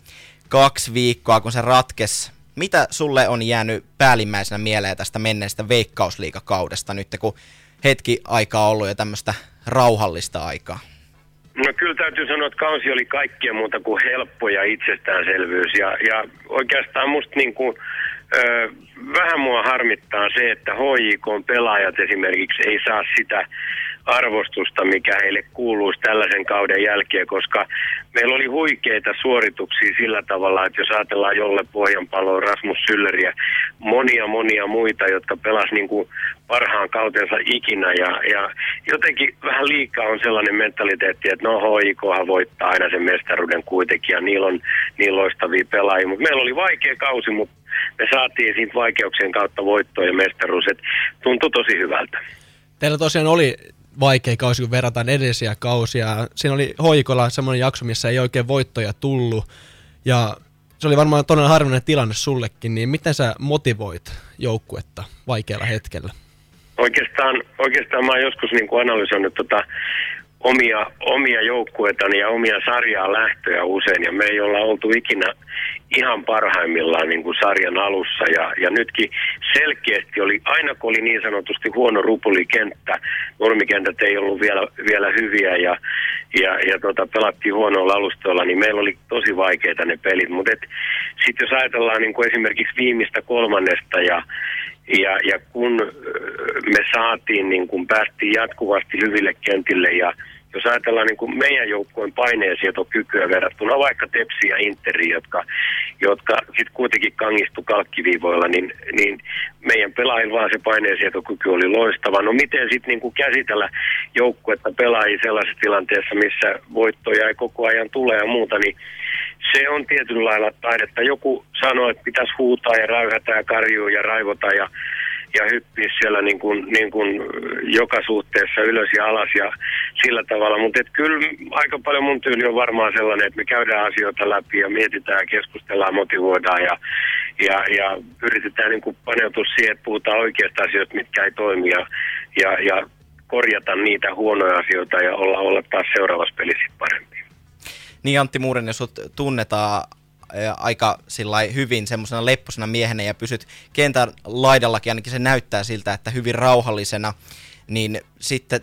kaksi viikkoa, kun se ratkes. Mitä sulle on jäänyt päällimmäisenä mieleen tästä menneestä veikkausliikakaudesta nyt, kun hetki aikaa ollut ja tämmöistä rauhallista aikaa? No kyllä täytyy sanoa, että kausi oli kaikkea muuta kuin helppo ja itsestäänselvyys. Ja, ja oikeastaan musta niin kuin, ö, vähän mua harmittaa se, että HJK pelaajat esimerkiksi ei saa sitä arvostusta, mikä heille kuuluisi tällaisen kauden jälkeen, koska meillä oli huikeita suorituksia sillä tavalla, että jos ajatellaan Jolle Pohjanpalo, Rasmus Sylleriä, monia monia muita, jotka pelas niin kuin parhaan kautensa ikinä ja, ja jotenkin vähän liikaa on sellainen mentaliteetti, että no HIKhan voittaa aina sen mestaruuden kuitenkin ja niillä on niin loistavia pelaajia, mutta meillä oli vaikea kausi, mutta me saatiin siitä vaikeuksien kautta voittoa ja mestaruus, että tuntui tosi hyvältä. Teillä tosiaan oli vaikea kausi, kun verrataan edellisiä kausia. Siinä oli Hoikolla semmoinen jakso, missä ei oikein voittoja tullut. Ja se oli varmaan todella harvinainen tilanne sullekin, niin miten sä motivoit joukkuetta vaikealla hetkellä? Oikeastaan, oikeastaan mä oon joskus niin kuin analysoinut tota omia, omia joukkuetani ja omia sarjaa lähtöjä usein, ja me ei olla oltu ikinä ihan parhaimmillaan niin kuin sarjan alussa, ja, ja nytkin selkeästi oli, aina kun oli niin sanotusti huono rupulikenttä, normikentät ei ollut vielä, vielä hyviä, ja, ja, ja tota, pelattiin huonoilla alustoilla, niin meillä oli tosi vaikeita ne pelit, mutta sitten jos ajatellaan niin kuin esimerkiksi viimeistä kolmannesta ja ja, ja kun me saatiin, niin kun päästiin jatkuvasti hyville kentille ja jos ajatellaan niin kuin meidän joukkueen paineensietokykyä verrattuna vaikka Tepsi ja Interi, jotka, jotka sitten kuitenkin kangistu kalkkiviivoilla, niin, niin meidän pelaajilla vaan se paineensietokyky oli loistava. No miten sitten niin kuin käsitellä joukkuetta pelaajia sellaisessa tilanteessa, missä voittoja ei koko ajan tule ja muuta, niin se on tietyllä lailla taidetta. Joku sanoo, että pitäisi huutaa ja räyhätä ja karjua ja raivota ja ja hyppiä siellä niin kuin, niin kuin joka suhteessa ylös ja alas ja sillä tavalla. Mutta kyllä aika paljon mun tyyli on varmaan sellainen, että me käydään asioita läpi ja mietitään, keskustellaan, motivoidaan ja, ja, ja yritetään niin kuin paneutua siihen, että puhutaan oikeista asioista, mitkä ei toimi ja, ja, ja korjata niitä huonoja asioita ja olla, olla taas seuraavassa pelissä parempi. Niin Antti Muurinen, sut tunnetaan aika hyvin semmoisena lepposena miehenä ja pysyt kentän laidallakin, ainakin se näyttää siltä, että hyvin rauhallisena, niin sitten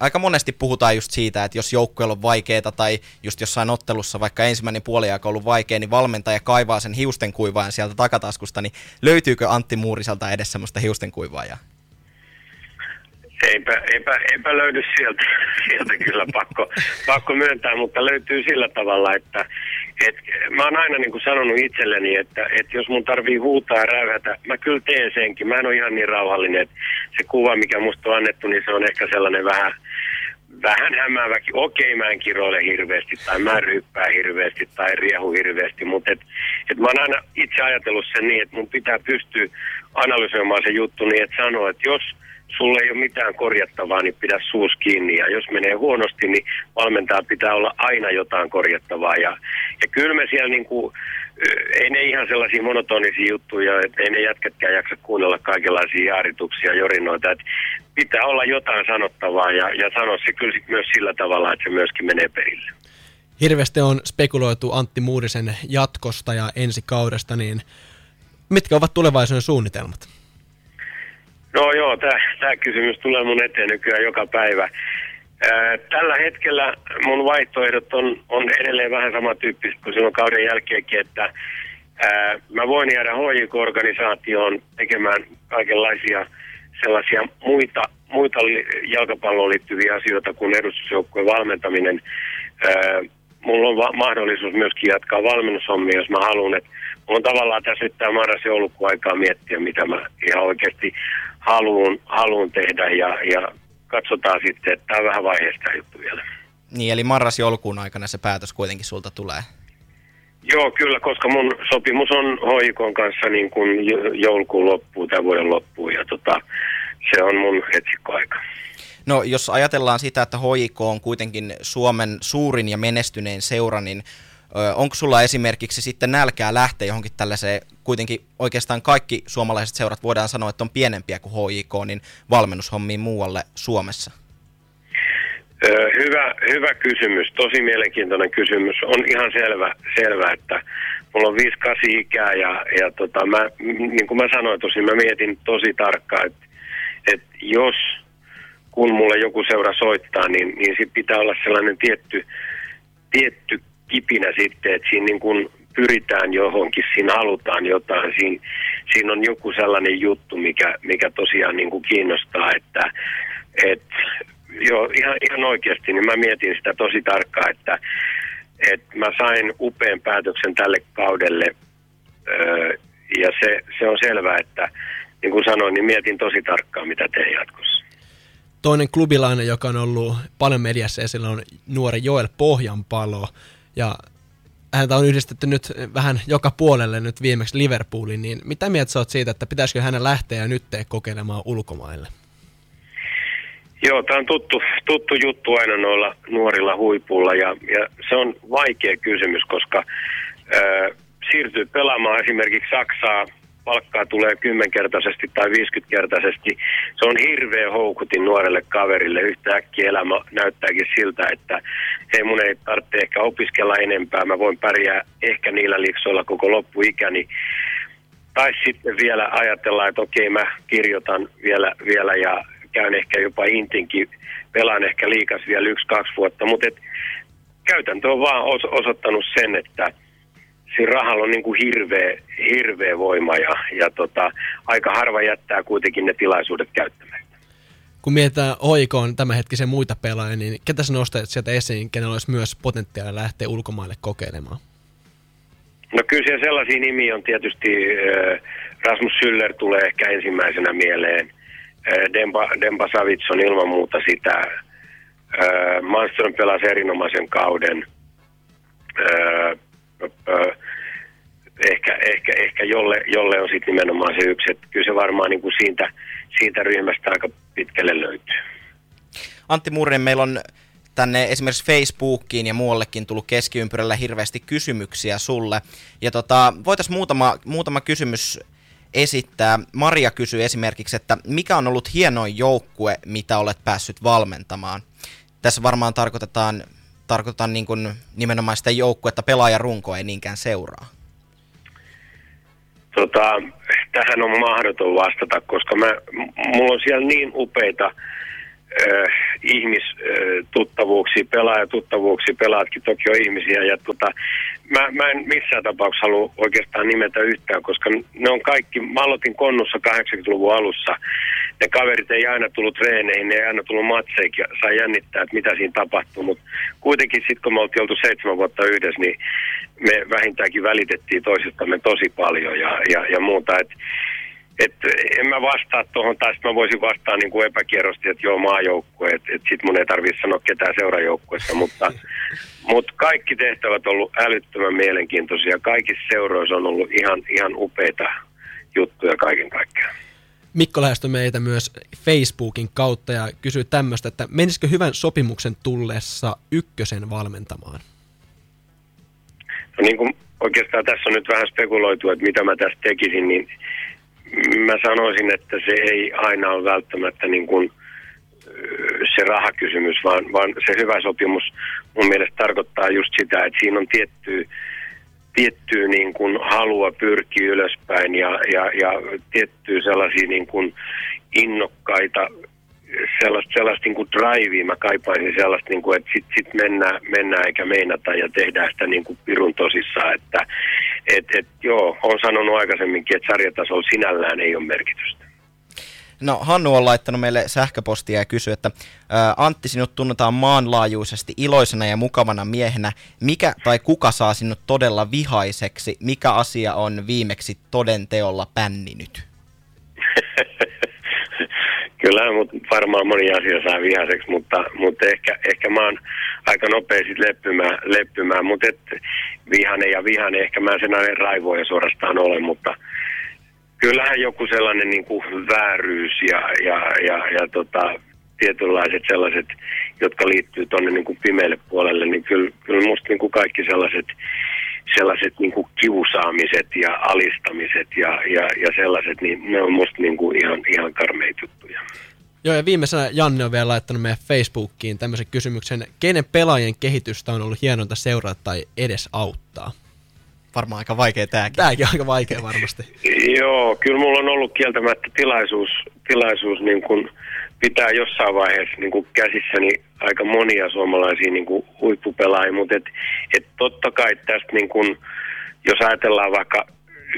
aika monesti puhutaan just siitä, että jos joukkueella on vaikeaa tai just jossain ottelussa vaikka ensimmäinen puoliaika on ollut vaikea, niin valmentaja kaivaa sen hiusten kuivaajan sieltä takataskusta, niin löytyykö Antti Muuriselta edes semmoista hiusten kuivaajaa? Eipä, eipä, eipä löydy sieltä, sieltä kyllä pakko, pakko myöntää, mutta löytyy sillä tavalla, että et, mä oon aina niin kuin sanonut itselleni, että et jos mun tarvii huutaa ja räyhätä, mä kyllä teen senkin. Mä en ole ihan niin rauhallinen, että se kuva, mikä musta on annettu, niin se on ehkä sellainen vähän, vähän hämääväkin. Okei, mä en kiroile hirveästi tai mä ryppää hirveästi tai riehu hirveästi, mutta et, et mä oon aina itse ajatellut sen niin, että mun pitää pystyä analysoimaan se juttu niin, että sanoo, että jos – sulle ei ole mitään korjattavaa, niin pidä suus kiinni. Ja jos menee huonosti, niin valmentaa pitää olla aina jotain korjattavaa. Ja, ja kyllä me siellä niin kuin, ei ne ihan sellaisia monotonisia juttuja, että ei ne jätkätkään jaksa kuunnella kaikenlaisia jaarituksia, jorinoita. Että pitää olla jotain sanottavaa ja, ja sanoa se kyllä myös sillä tavalla, että se myöskin menee perille. Hirveästi on spekuloitu Antti Muurisen jatkosta ja ensi kaudesta, niin mitkä ovat tulevaisuuden suunnitelmat? No joo, tämä kysymys tulee mun eteen nykyään joka päivä. Tällä hetkellä mun vaihtoehdot on, on edelleen vähän samantyyppiset kuin silloin kauden jälkeenkin, että ää, mä voin jäädä HJK-organisaatioon tekemään kaikenlaisia sellaisia muita, muita jalkapalloon liittyviä asioita kuin edustusjoukkueen valmentaminen. Ää, mulla on va- mahdollisuus myöskin jatkaa valmennushommia, jos mä haluan, että on tavallaan tässä nyt tämä marras joulukuun aikaa miettiä, mitä mä ihan oikeasti haluan, haluan tehdä ja, ja katsotaan sitten, että tämä on vähän vaiheesta juttu vielä. Niin, eli marras-joulukuun aikana se päätös kuitenkin sulta tulee. Joo, kyllä, koska mun sopimus on hoikon kanssa niin kuin jo- joulukuun loppuun tai vuoden loppuun ja tota, se on mun etsikkoaika. No, jos ajatellaan sitä, että HJK on kuitenkin Suomen suurin ja menestynein seura, niin onko sulla esimerkiksi sitten nälkää lähteä johonkin tällaiseen, kuitenkin oikeastaan kaikki suomalaiset seurat voidaan sanoa, että on pienempiä kuin HJK, niin valmennushommiin muualle Suomessa? Hyvä, hyvä kysymys, tosi mielenkiintoinen kysymys. On ihan selvä, selvä että mulla on 5-8 ikää ja, ja tota, mä, niin kuin mä sanoin tosi, mä mietin tosi tarkkaan, että, että jos kun mulle joku seura soittaa, niin, niin sit pitää olla sellainen tietty, tietty kipinä sitten, että siinä niin kuin pyritään johonkin, siinä halutaan jotain, siinä, siinä on joku sellainen juttu, mikä, mikä tosiaan niin kuin kiinnostaa, että, että joo, ihan, ihan oikeasti, niin mä mietin sitä tosi tarkkaan, että, että mä sain upean päätöksen tälle kaudelle öö, ja se, se on selvää, että niin kuin sanoin, niin mietin tosi tarkkaan, mitä teen jatkossa. Toinen klubilainen, joka on ollut paljon mediassa esillä, on nuori Joel Pohjanpalo. Ja häntä on yhdistetty nyt vähän joka puolelle nyt viimeksi Liverpooliin, niin mitä mieltä sä oot siitä, että pitäisikö hänen lähteä nyt kokeilemaan ulkomaille? Joo, tämä on tuttu, tuttu juttu aina noilla nuorilla huipulla ja, ja se on vaikea kysymys, koska ö, siirtyy pelaamaan esimerkiksi Saksaa, palkkaa tulee kymmenkertaisesti tai 50-kertaisesti. Se on hirveä houkutin nuorelle kaverille. Yhtäkkiä elämä näyttääkin siltä, että hei mun ei tarvitse ehkä opiskella enempää. Mä voin pärjää ehkä niillä liksoilla koko loppuikäni. Tai sitten vielä ajatellaan, että okei mä kirjoitan vielä, vielä ja käyn ehkä jopa intinkin, pelaan ehkä liikas vielä yksi, kaksi vuotta, mutta käytäntö on vaan os, osoittanut sen, että siinä rahalla on niin kuin hirveä, hirveä voima ja, ja tota, aika harva jättää kuitenkin ne tilaisuudet käyttämään. Kun mietitään hoikoon tämänhetkisen muita pelaajia, niin ketä sä nostat sieltä esiin, kenellä olisi myös potentiaalia lähteä ulkomaille kokeilemaan? No kyllä siellä sellaisia nimiä on tietysti, äh, Rasmus Syller tulee ehkä ensimmäisenä mieleen, äh, Demba, Demba Savits on ilman muuta sitä, äh, Manström pelasi erinomaisen kauden, ehkä, ehkä, ehkä jolle, jolle on sitten nimenomaan se yksi, että kyllä se varmaan niin kuin siitä, siitä ryhmästä aika pitkälle löytyy. Antti Murren, meillä on tänne esimerkiksi Facebookiin ja muuallekin tullut keskiympyrällä hirveästi kysymyksiä sulle. Ja tota, voitaisiin muutama, muutama kysymys esittää. Maria kysyy esimerkiksi, että mikä on ollut hienoin joukkue, mitä olet päässyt valmentamaan? Tässä varmaan tarkoitetaan, tarkoitetaan niin kuin nimenomaan sitä joukkuetta, pelaajarunko ei niinkään seuraa. Tota, tähän on mahdoton vastata, koska mä, mulla on siellä niin upeita äh, ihmistuttavuuksia, pelaajatuttavuuksia, pelaatkin toki on ihmisiä. Ja tota, mä, mä en missään tapauksessa halua oikeastaan nimetä yhtään, koska ne on kaikki, mä aloitin Konnussa 80-luvun alussa. Ne kaverit ei aina tullut treeneihin, ne ei aina tullut matseihin ja sai jännittää, että mitä siinä tapahtuu. Mutta kuitenkin sitten kun me oltiin oltu seitsemän vuotta yhdessä, niin me vähintäänkin välitettiin toisistamme tosi paljon ja, ja, ja muuta. Et, et en mä vastaa tuohon, tai mä voisin vastaa niin kuin epäkierrosti, että joo maajoukkue, että et sit mun ei tarvitse sanoa ketään seurajoukkuessa, mutta, mutta kaikki tehtävät on ollut älyttömän mielenkiintoisia. Kaikissa seuroissa on ollut ihan, ihan upeita juttuja kaiken kaikkiaan. Mikko lähestyi meitä myös Facebookin kautta ja kysyi tämmöistä, että menisikö hyvän sopimuksen tullessa ykkösen valmentamaan? No niin kuin oikeastaan tässä on nyt vähän spekuloitu, että mitä mä tässä tekisin, niin mä sanoisin, että se ei aina ole välttämättä niin kuin se rahakysymys, vaan, vaan se hyvä sopimus mun mielestä tarkoittaa just sitä, että siinä on tiettyä tiettyä niin kuin halua pyrkiä ylöspäin ja, ja, ja tiettyä sellaisia niin kuin innokkaita, sellaista, sellaista niin kuin drivea, mä kaipaisin sellaista, niin kuin, että sit, sit mennään, mennään eikä meinata ja tehdään sitä niin kuin pirun tosissaan, että et, et, joo, on sanonut aikaisemminkin, että sarjatasolla sinällään ei ole merkitystä. No Hannu on laittanut meille sähköpostia ja kysyy, että Antti, sinut tunnetaan maanlaajuisesti iloisena ja mukavana miehenä. Mikä tai kuka saa sinut todella vihaiseksi? Mikä asia on viimeksi toden teolla pänninyt? Kyllä, mutta varmaan moni asia saa vihaiseksi, mutta, mutta ehkä, ehkä mä oon aika nopea sit leppymään, leppymään mutta et vihane ja vihane, ehkä mä sen aina raivoja suorastaan olen, mutta kyllähän joku sellainen niin kuin vääryys ja, ja, ja, ja tota, tietynlaiset sellaiset, jotka liittyy tuonne niin pimeälle puolelle, niin kyllä, kyllä musta niin kuin kaikki sellaiset, sellaiset niin kuin kiusaamiset ja alistamiset ja, ja, ja sellaiset, niin ne on musta niin kuin ihan, ihan karmeita juttuja. Joo, ja viimeisenä Janne on vielä laittanut meidän Facebookiin tämmöisen kysymyksen, kenen pelaajien kehitystä on ollut hienonta seurata tai edes auttaa? Varmaan aika vaikea tääkin. Tääkin on aika vaikea varmasti. Joo, kyllä mulla on ollut kieltämättä tilaisuus, tilaisuus niin kuin pitää jossain vaiheessa niin kuin käsissäni aika monia suomalaisia niin kuin huippupelaajia, mutta et, et totta kai tästä niin kuin, jos ajatellaan vaikka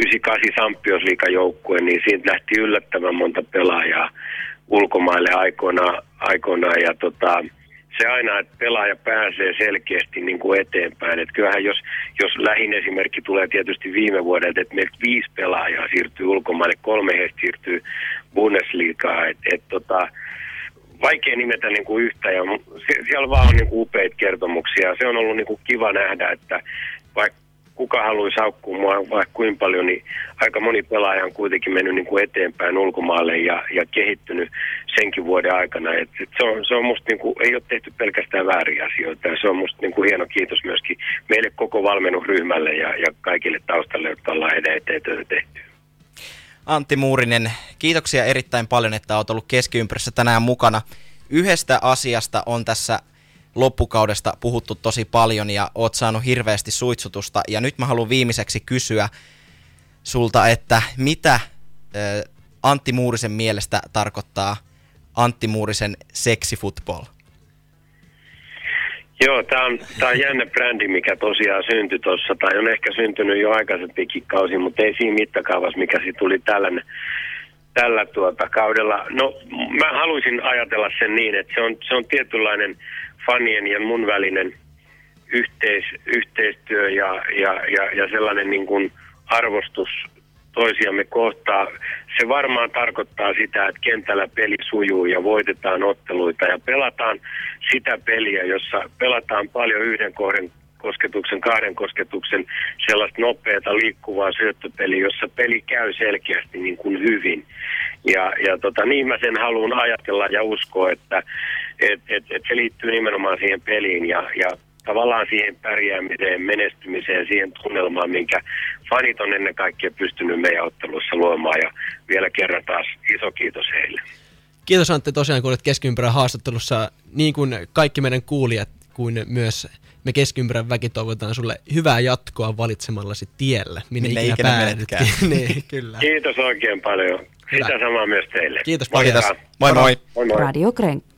98 Samppiosliikajoukkue, niin siitä lähti yllättävän monta pelaajaa ulkomaille aikoinaan, aikoinaan ja tota, se aina, että pelaaja pääsee selkeästi niin kuin eteenpäin. Et kyllähän jos, jos lähin esimerkki tulee tietysti viime vuodelta, että meiltä viisi pelaajaa siirtyy ulkomaille, kolme heistä siirtyy Bundesliigaan. Et, et tota, vaikea nimetä niin kuin yhtä ja siellä vaan on niin kuin upeita kertomuksia. Se on ollut niin kuin kiva nähdä, että vaikka kuka haluaisi haukkua mua vaikka kuinka paljon, niin aika moni pelaaja on kuitenkin mennyt niin kuin eteenpäin ulkomaalle ja, ja kehittynyt senkin vuoden aikana. Et, et se, on, se on musta niin kuin, ei ole tehty pelkästään vääriä asioita ja se on musta niin kuin hieno kiitos myöskin meille koko valmennusryhmälle ja, ja kaikille taustalle, jotka ollaan eteen töitä tehty. Antti Muurinen, kiitoksia erittäin paljon, että olet ollut keskiympäristössä tänään mukana. Yhdestä asiasta on tässä loppukaudesta puhuttu tosi paljon ja oot saanut hirveästi suitsutusta. Ja nyt mä haluan viimeiseksi kysyä sulta, että mitä Antti Muurisen mielestä tarkoittaa Antti Muurisen seksifootball? Joo, tämä on, tää on jännä brändi, mikä tosiaan syntyi tuossa, tai on ehkä syntynyt jo aikaisempikin kausi, mutta ei siinä mittakaavassa, mikä siitä tuli tällä, tällä tuota kaudella. No, mä haluaisin ajatella sen niin, että se on, se on tietynlainen fanien ja mun välinen yhteis, yhteistyö ja, ja, ja, ja sellainen niin kuin arvostus toisiamme kohtaa. Se varmaan tarkoittaa sitä, että kentällä peli sujuu ja voitetaan otteluita ja pelataan sitä peliä, jossa pelataan paljon yhden kohden kosketuksen, kahden kosketuksen sellaista nopeata liikkuvaa syöttöpeliä, jossa peli käy selkeästi niin kuin hyvin. Ja, ja tota, niin mä sen haluan ajatella ja uskoa, että et, et, et se liittyy nimenomaan siihen peliin ja, ja tavallaan siihen pärjäämiseen, menestymiseen, siihen tunnelmaan, minkä fanit on ennen kaikkea pystynyt meidän ottelussa luomaan. Ja vielä kerran taas iso kiitos heille. Kiitos Antti tosiaan, kun olet keskiympärän haastattelussa. Niin kuin kaikki meidän kuulijat, kuin myös me keskiympärän väki toivotaan sulle hyvää jatkoa valitsemallasi tielle, minne, minne ikinä, ikinä niin, kyllä. Kiitos oikein paljon. Hyvä. Sitä samaa myös teille. Kiitos paljon. Kiitos. Moi moi. moi, moi. Radio Krenkko.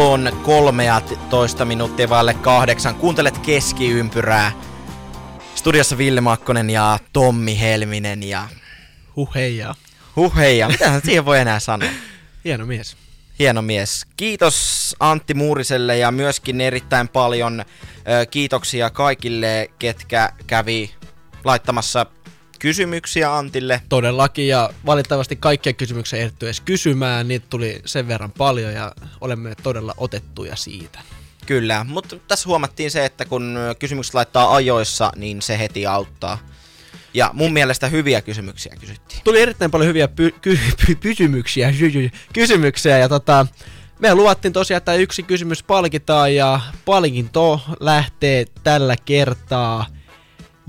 On 13 minuuttia vaille kahdeksan. Kuuntelet keskiympyrää. Studiossa Ville Makkonen ja Tommi Helminen ja Huh heijaa. huh hei, ja mitä siihen voi enää sanoa? Hieno mies. Hieno mies. Kiitos Antti Muuriselle ja myöskin erittäin paljon ö, kiitoksia kaikille, ketkä kävi laittamassa kysymyksiä Antille. Todellakin, ja valitettavasti kaikkia kysymyksiä ei edes kysymään, niitä tuli sen verran paljon, ja olemme todella otettuja siitä. Kyllä, mutta tässä huomattiin se, että kun kysymykset laittaa ajoissa, niin se heti auttaa. Ja mun mielestä hyviä kysymyksiä kysyttiin. Tuli erittäin paljon hyviä py- ky- py- jy- kysymyksiä, ja tota, me luvattiin tosiaan, että yksi kysymys palkitaan, ja palkinto lähtee tällä kertaa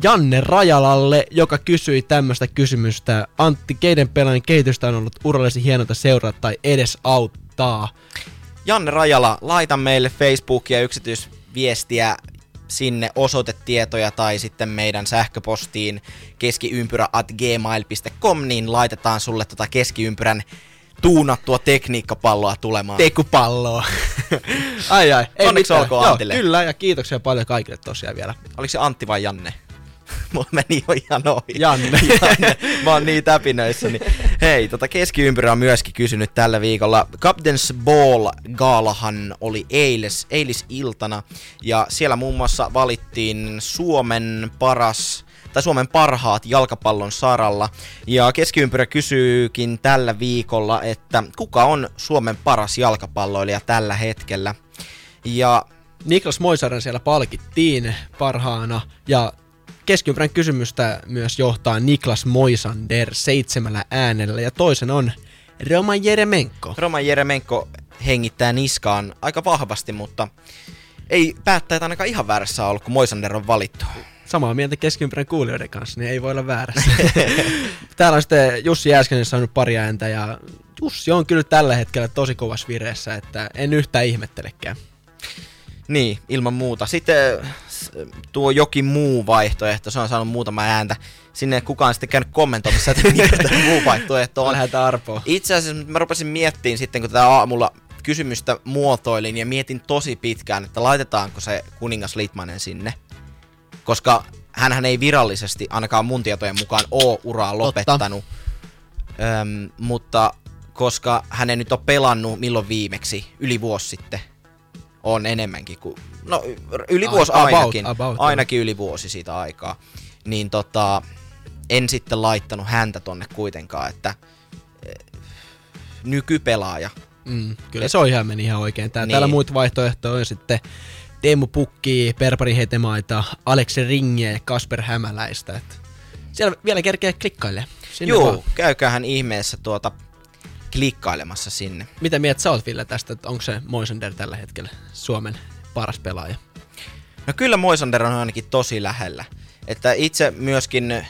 Janne Rajalalle, joka kysyi tämmöistä kysymystä. Antti, keiden pelaajan kehitystä on ollut urallisesti hienolta seurata tai edes auttaa? Janne Rajala, laita meille Facebookia yksityisviestiä sinne osoitetietoja tai sitten meidän sähköpostiin keskiympyrä at gmail.com, niin laitetaan sulle tota keskiympyrän tuunattua tekniikkapalloa tulemaan. Tekupalloa. ai ai. Onneksi mitään. olkoon Joo, Antille. Kyllä, ja kiitoksia paljon kaikille tosiaan vielä. Oliko se Antti vai Janne? Mulla meni jo ihan ohi. Janne. Janne. Mä oon niin täpinöissäni. Hei, tota keskiympyrä on myöskin kysynyt tällä viikolla. Captain's Ball Gaalahan oli eilis, eilisiltana ja siellä muun muassa valittiin Suomen paras tai Suomen parhaat jalkapallon saralla. Ja keskiympyrä kysyykin tällä viikolla, että kuka on Suomen paras jalkapalloilija tällä hetkellä. Ja Niklas Moisaren siellä palkittiin parhaana ja keskiympärän kysymystä myös johtaa Niklas Moisander seitsemällä äänellä ja toisen on Roman Jeremenko. Roman Jeremenko hengittää niskaan aika vahvasti, mutta ei päättäjät ainakaan ihan väärässä ollut, kun Moisander on valittu. Samaa mieltä keskiympärän kuulijoiden kanssa, niin ei voi olla väärässä. Täällä on sitten Jussi Jääskänen saanut pari ääntä ja Jussi on kyllä tällä hetkellä tosi kovassa vireessä, että en yhtään ihmettelekään. Niin, ilman muuta. Sitten tuo jokin muu vaihtoehto, se on saanut muutama ääntä. Sinne ei kukaan sitten käynyt kommentoimassa, että mikä tämä muu vaihtoehto on. Lähdetään arpoon. Itse asiassa mä rupesin miettimään sitten, kun tätä aamulla kysymystä muotoilin ja mietin tosi pitkään, että laitetaanko se kuningas Litmanen sinne. Koska hän ei virallisesti, ainakaan mun tietojen mukaan, oo uraa lopettanut. Öm, mutta koska hän ei nyt ole pelannut milloin viimeksi, yli vuosi sitten, on enemmänkin kuin, no yli vuosi About, ainakin, about, ainakin yli vuosi siitä aikaa, niin tota, en sitten laittanut häntä tonne kuitenkaan, että eh, nykypelaaja Mm, kyllä se on ihan meni ihan oikein. Tää, Niin. Täällä muita vaihtoehtoja on sitten Teemu Pukki, Perpari Hetemaita, Aleksi Ringe ja Kasper Hämäläistä. Et siellä vielä kerkeä klikkaille. Sinne Joo, vaan. käykäähän ihmeessä tuota klikkailemassa sinne. Mitä mieltä sä oot Ville tästä, että onko se Moisander tällä hetkellä Suomen paras pelaaja? No kyllä Moisander on ainakin tosi lähellä. Että itse myöskin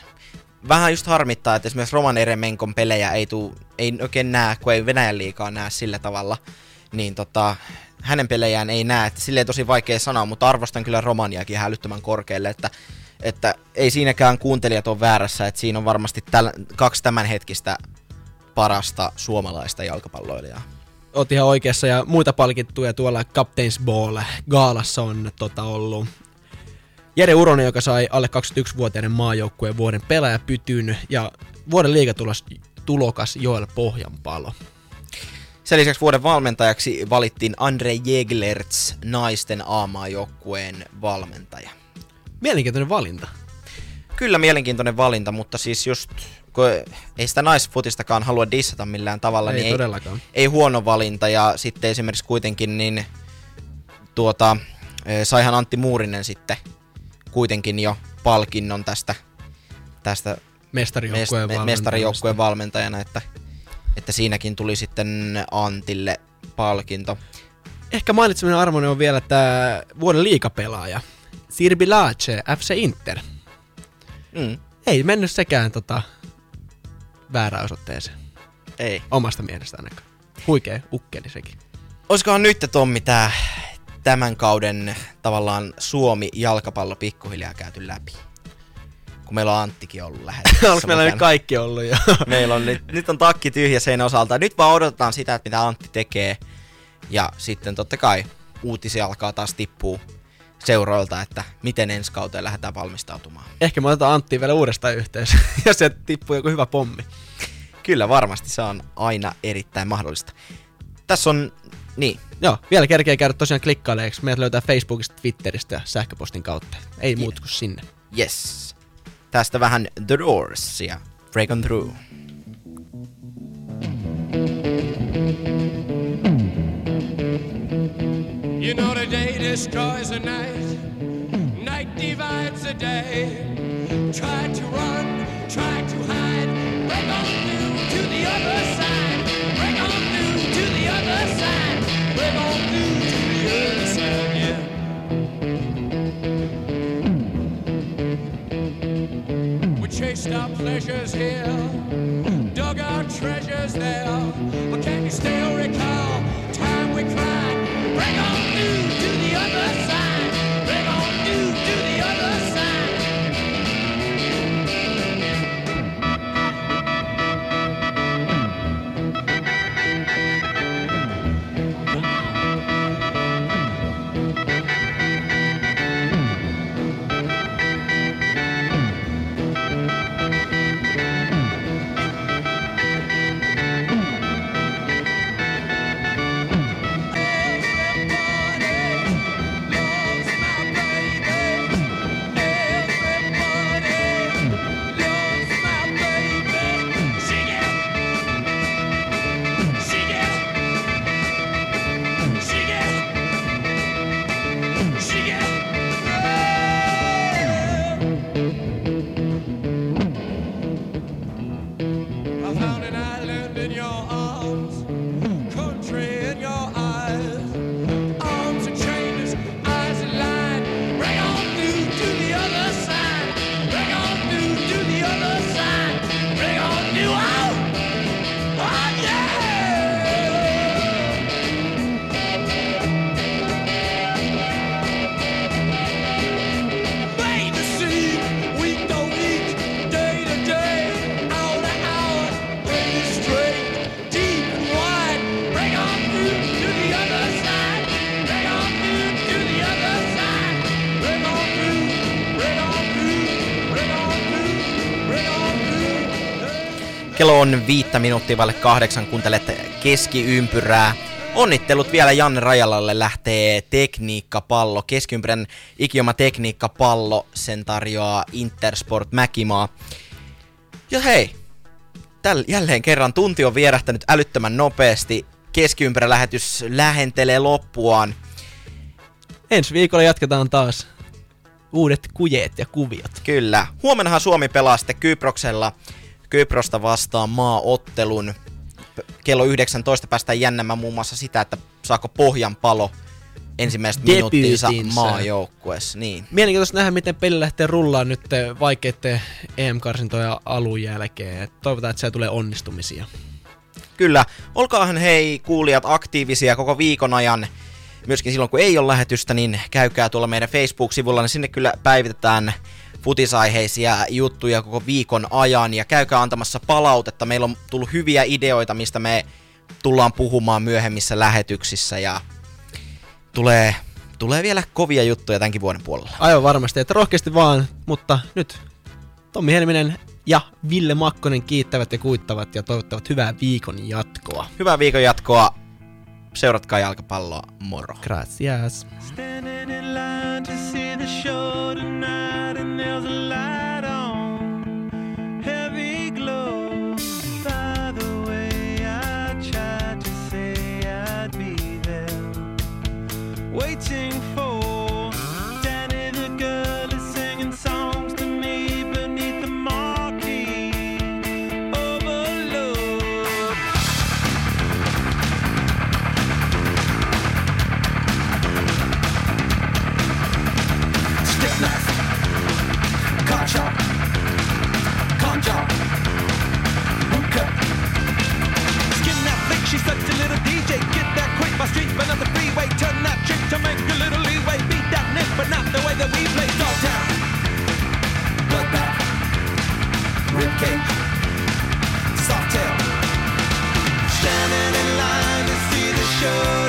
vähän just harmittaa, että esimerkiksi Roman Eremenkon pelejä ei, tuu, ei oikein näe, kun ei Venäjän liikaa näe sillä tavalla. Niin tota, hänen pelejään ei näe, että silleen tosi vaikea sanoa, mutta arvostan kyllä Romaniakin ihan älyttömän korkealle, että, että ei siinäkään kuuntelijat ole väärässä, että siinä on varmasti täl, kaksi tämänhetkistä parasta suomalaista jalkapalloilijaa. Oot ihan oikeassa ja muita palkittuja tuolla Captain's Ball Gaalassa on tota, ollut Jere Uronen, joka sai alle 21-vuotiaiden maajoukkueen vuoden pelaajapytyn ja vuoden liigatulos tulokas Joel Pohjanpalo. Sen lisäksi vuoden valmentajaksi valittiin Andre Jeglerts, naisten A-maajoukkueen valmentaja. Mielenkiintoinen valinta. Kyllä mielenkiintoinen valinta, mutta siis just, kun ei sitä naisfutistakaan halua dissata millään tavalla, Ei niin todellakaan. Ei, ei huono valinta. Ja sitten esimerkiksi kuitenkin, niin tuota, eh, saihan Antti Muurinen sitten kuitenkin jo palkinnon tästä, tästä Mestarijoukkueen mest- me- mestarijoukkueen valmentajana, että, että siinäkin tuli sitten Antille palkinto. Ehkä mainitseminen armoinen on vielä tämä vuoden liikapelaaja. Sirbi Laace, FC Inter. Mm, Ei mennyt sekään tota, väärään osoitteeseen. ei. Omasta mielestä ainakaan. Huikea ukkeli sekin. Olisikohan nyt Tommi tää tämän kauden tavallaan Suomi jalkapallo pikkuhiljaa käyty läpi? Kun meillä on Anttikin ollut lähetyksessä. Onko meillä nyt kaikki ollut jo? Meillä on nyt, nyt on takki tyhjä sen osalta. Nyt vaan odotetaan sitä, että mitä Antti tekee. Ja sitten totta kai uutisia alkaa taas tippua seuroilta, että miten ensi kauteen lähdetään valmistautumaan. Ehkä me otetaan Antti vielä uudestaan yhteys, jos se tippuu joku hyvä pommi. Kyllä varmasti se on aina erittäin mahdollista. Tässä on, niin, Joo, vielä kerkeä käydä tosiaan klikkaileeksi. Meidät löytää Facebookista, Twitteristä ja sähköpostin kautta. Ei muut kuin sinne. yes. Tästä vähän The Doors ja Break on Through. Day destroys the night, night divides the day. Try to run, try to hide, break on through to the other side, break on through to the other side, break on through to the other side, yeah. We chased our pleasures here, dug our treasures there. But can you still recall time we cried? Viittä minuuttia vaille kahdeksan, kuuntelet keskiympyrää. Onnittelut vielä Janne Rajalalle lähtee tekniikkapallo, keskiympyrän ikioma tekniikkapallo, sen tarjoaa Intersport Mäkimaa. Ja hei, täl, jälleen kerran tunti on vierähtänyt älyttömän nopeasti. keskiympärä-lähetys lähentelee loppuaan. Ensi viikolla jatketaan taas uudet kujeet ja kuviot. Kyllä. Huomennahan Suomi pelaa sitten Kyproksella Kyprosta vastaan maaottelun. Kello 19 päästään jännämään muun muassa sitä, että saako pohjan palo ensimmäiset minuuttinsa Debyytinsä. maajoukkueessa. Niin. Mielenkiintoista nähdä, miten peli lähtee rullaan nyt vaikeiden EM-karsintoja alun jälkeen. Et Toivotaan, että siellä tulee onnistumisia. Kyllä, olkaahan hei kuulijat aktiivisia koko viikon ajan. Myöskin silloin kun ei ole lähetystä, niin käykää tuolla meidän Facebook-sivulla, niin sinne kyllä päivitetään futisaiheisia juttuja koko viikon ajan. Ja käykää antamassa palautetta. Meillä on tullut hyviä ideoita, mistä me tullaan puhumaan myöhemmissä lähetyksissä. Ja tulee, tulee vielä kovia juttuja tämänkin vuoden puolella. Aivan varmasti, että rohkeasti vaan, mutta nyt Tommi Helminen ja Ville Makkonen kiittävät ja kuittavat ja toivottavat hyvää viikon jatkoa. Hyvää viikon jatkoa. Seuratkaa jalkapalloa. Moro. Gracias. Standing in line to see the show tonight, there's a light soft tail. Standing in line to see the show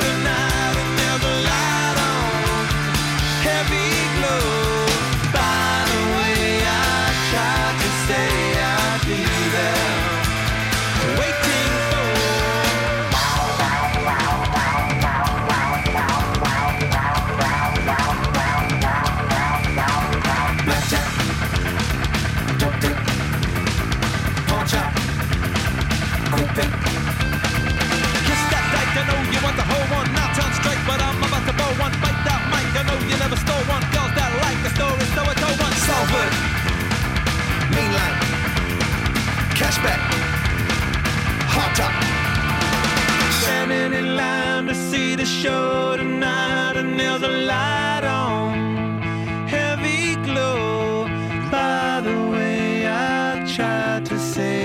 in line to see the show tonight, and there's a light on, heavy glow. By the way, I tried to say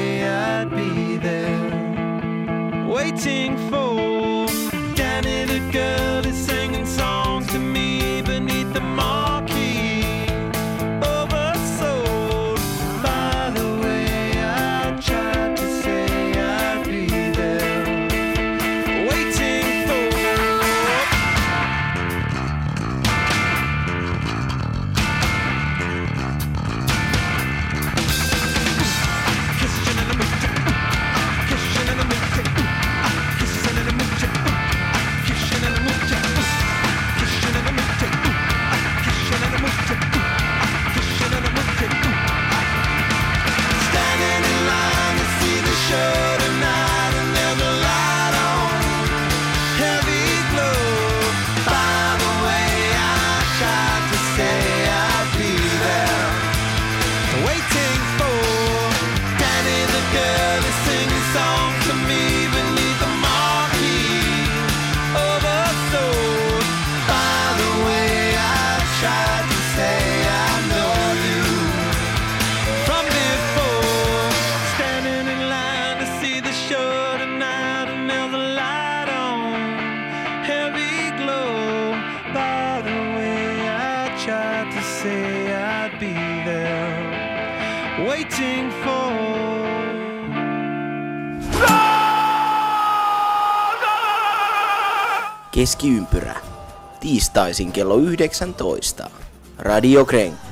Keskiympyrä. Tiistaisin kello 19. Radio Krenkku.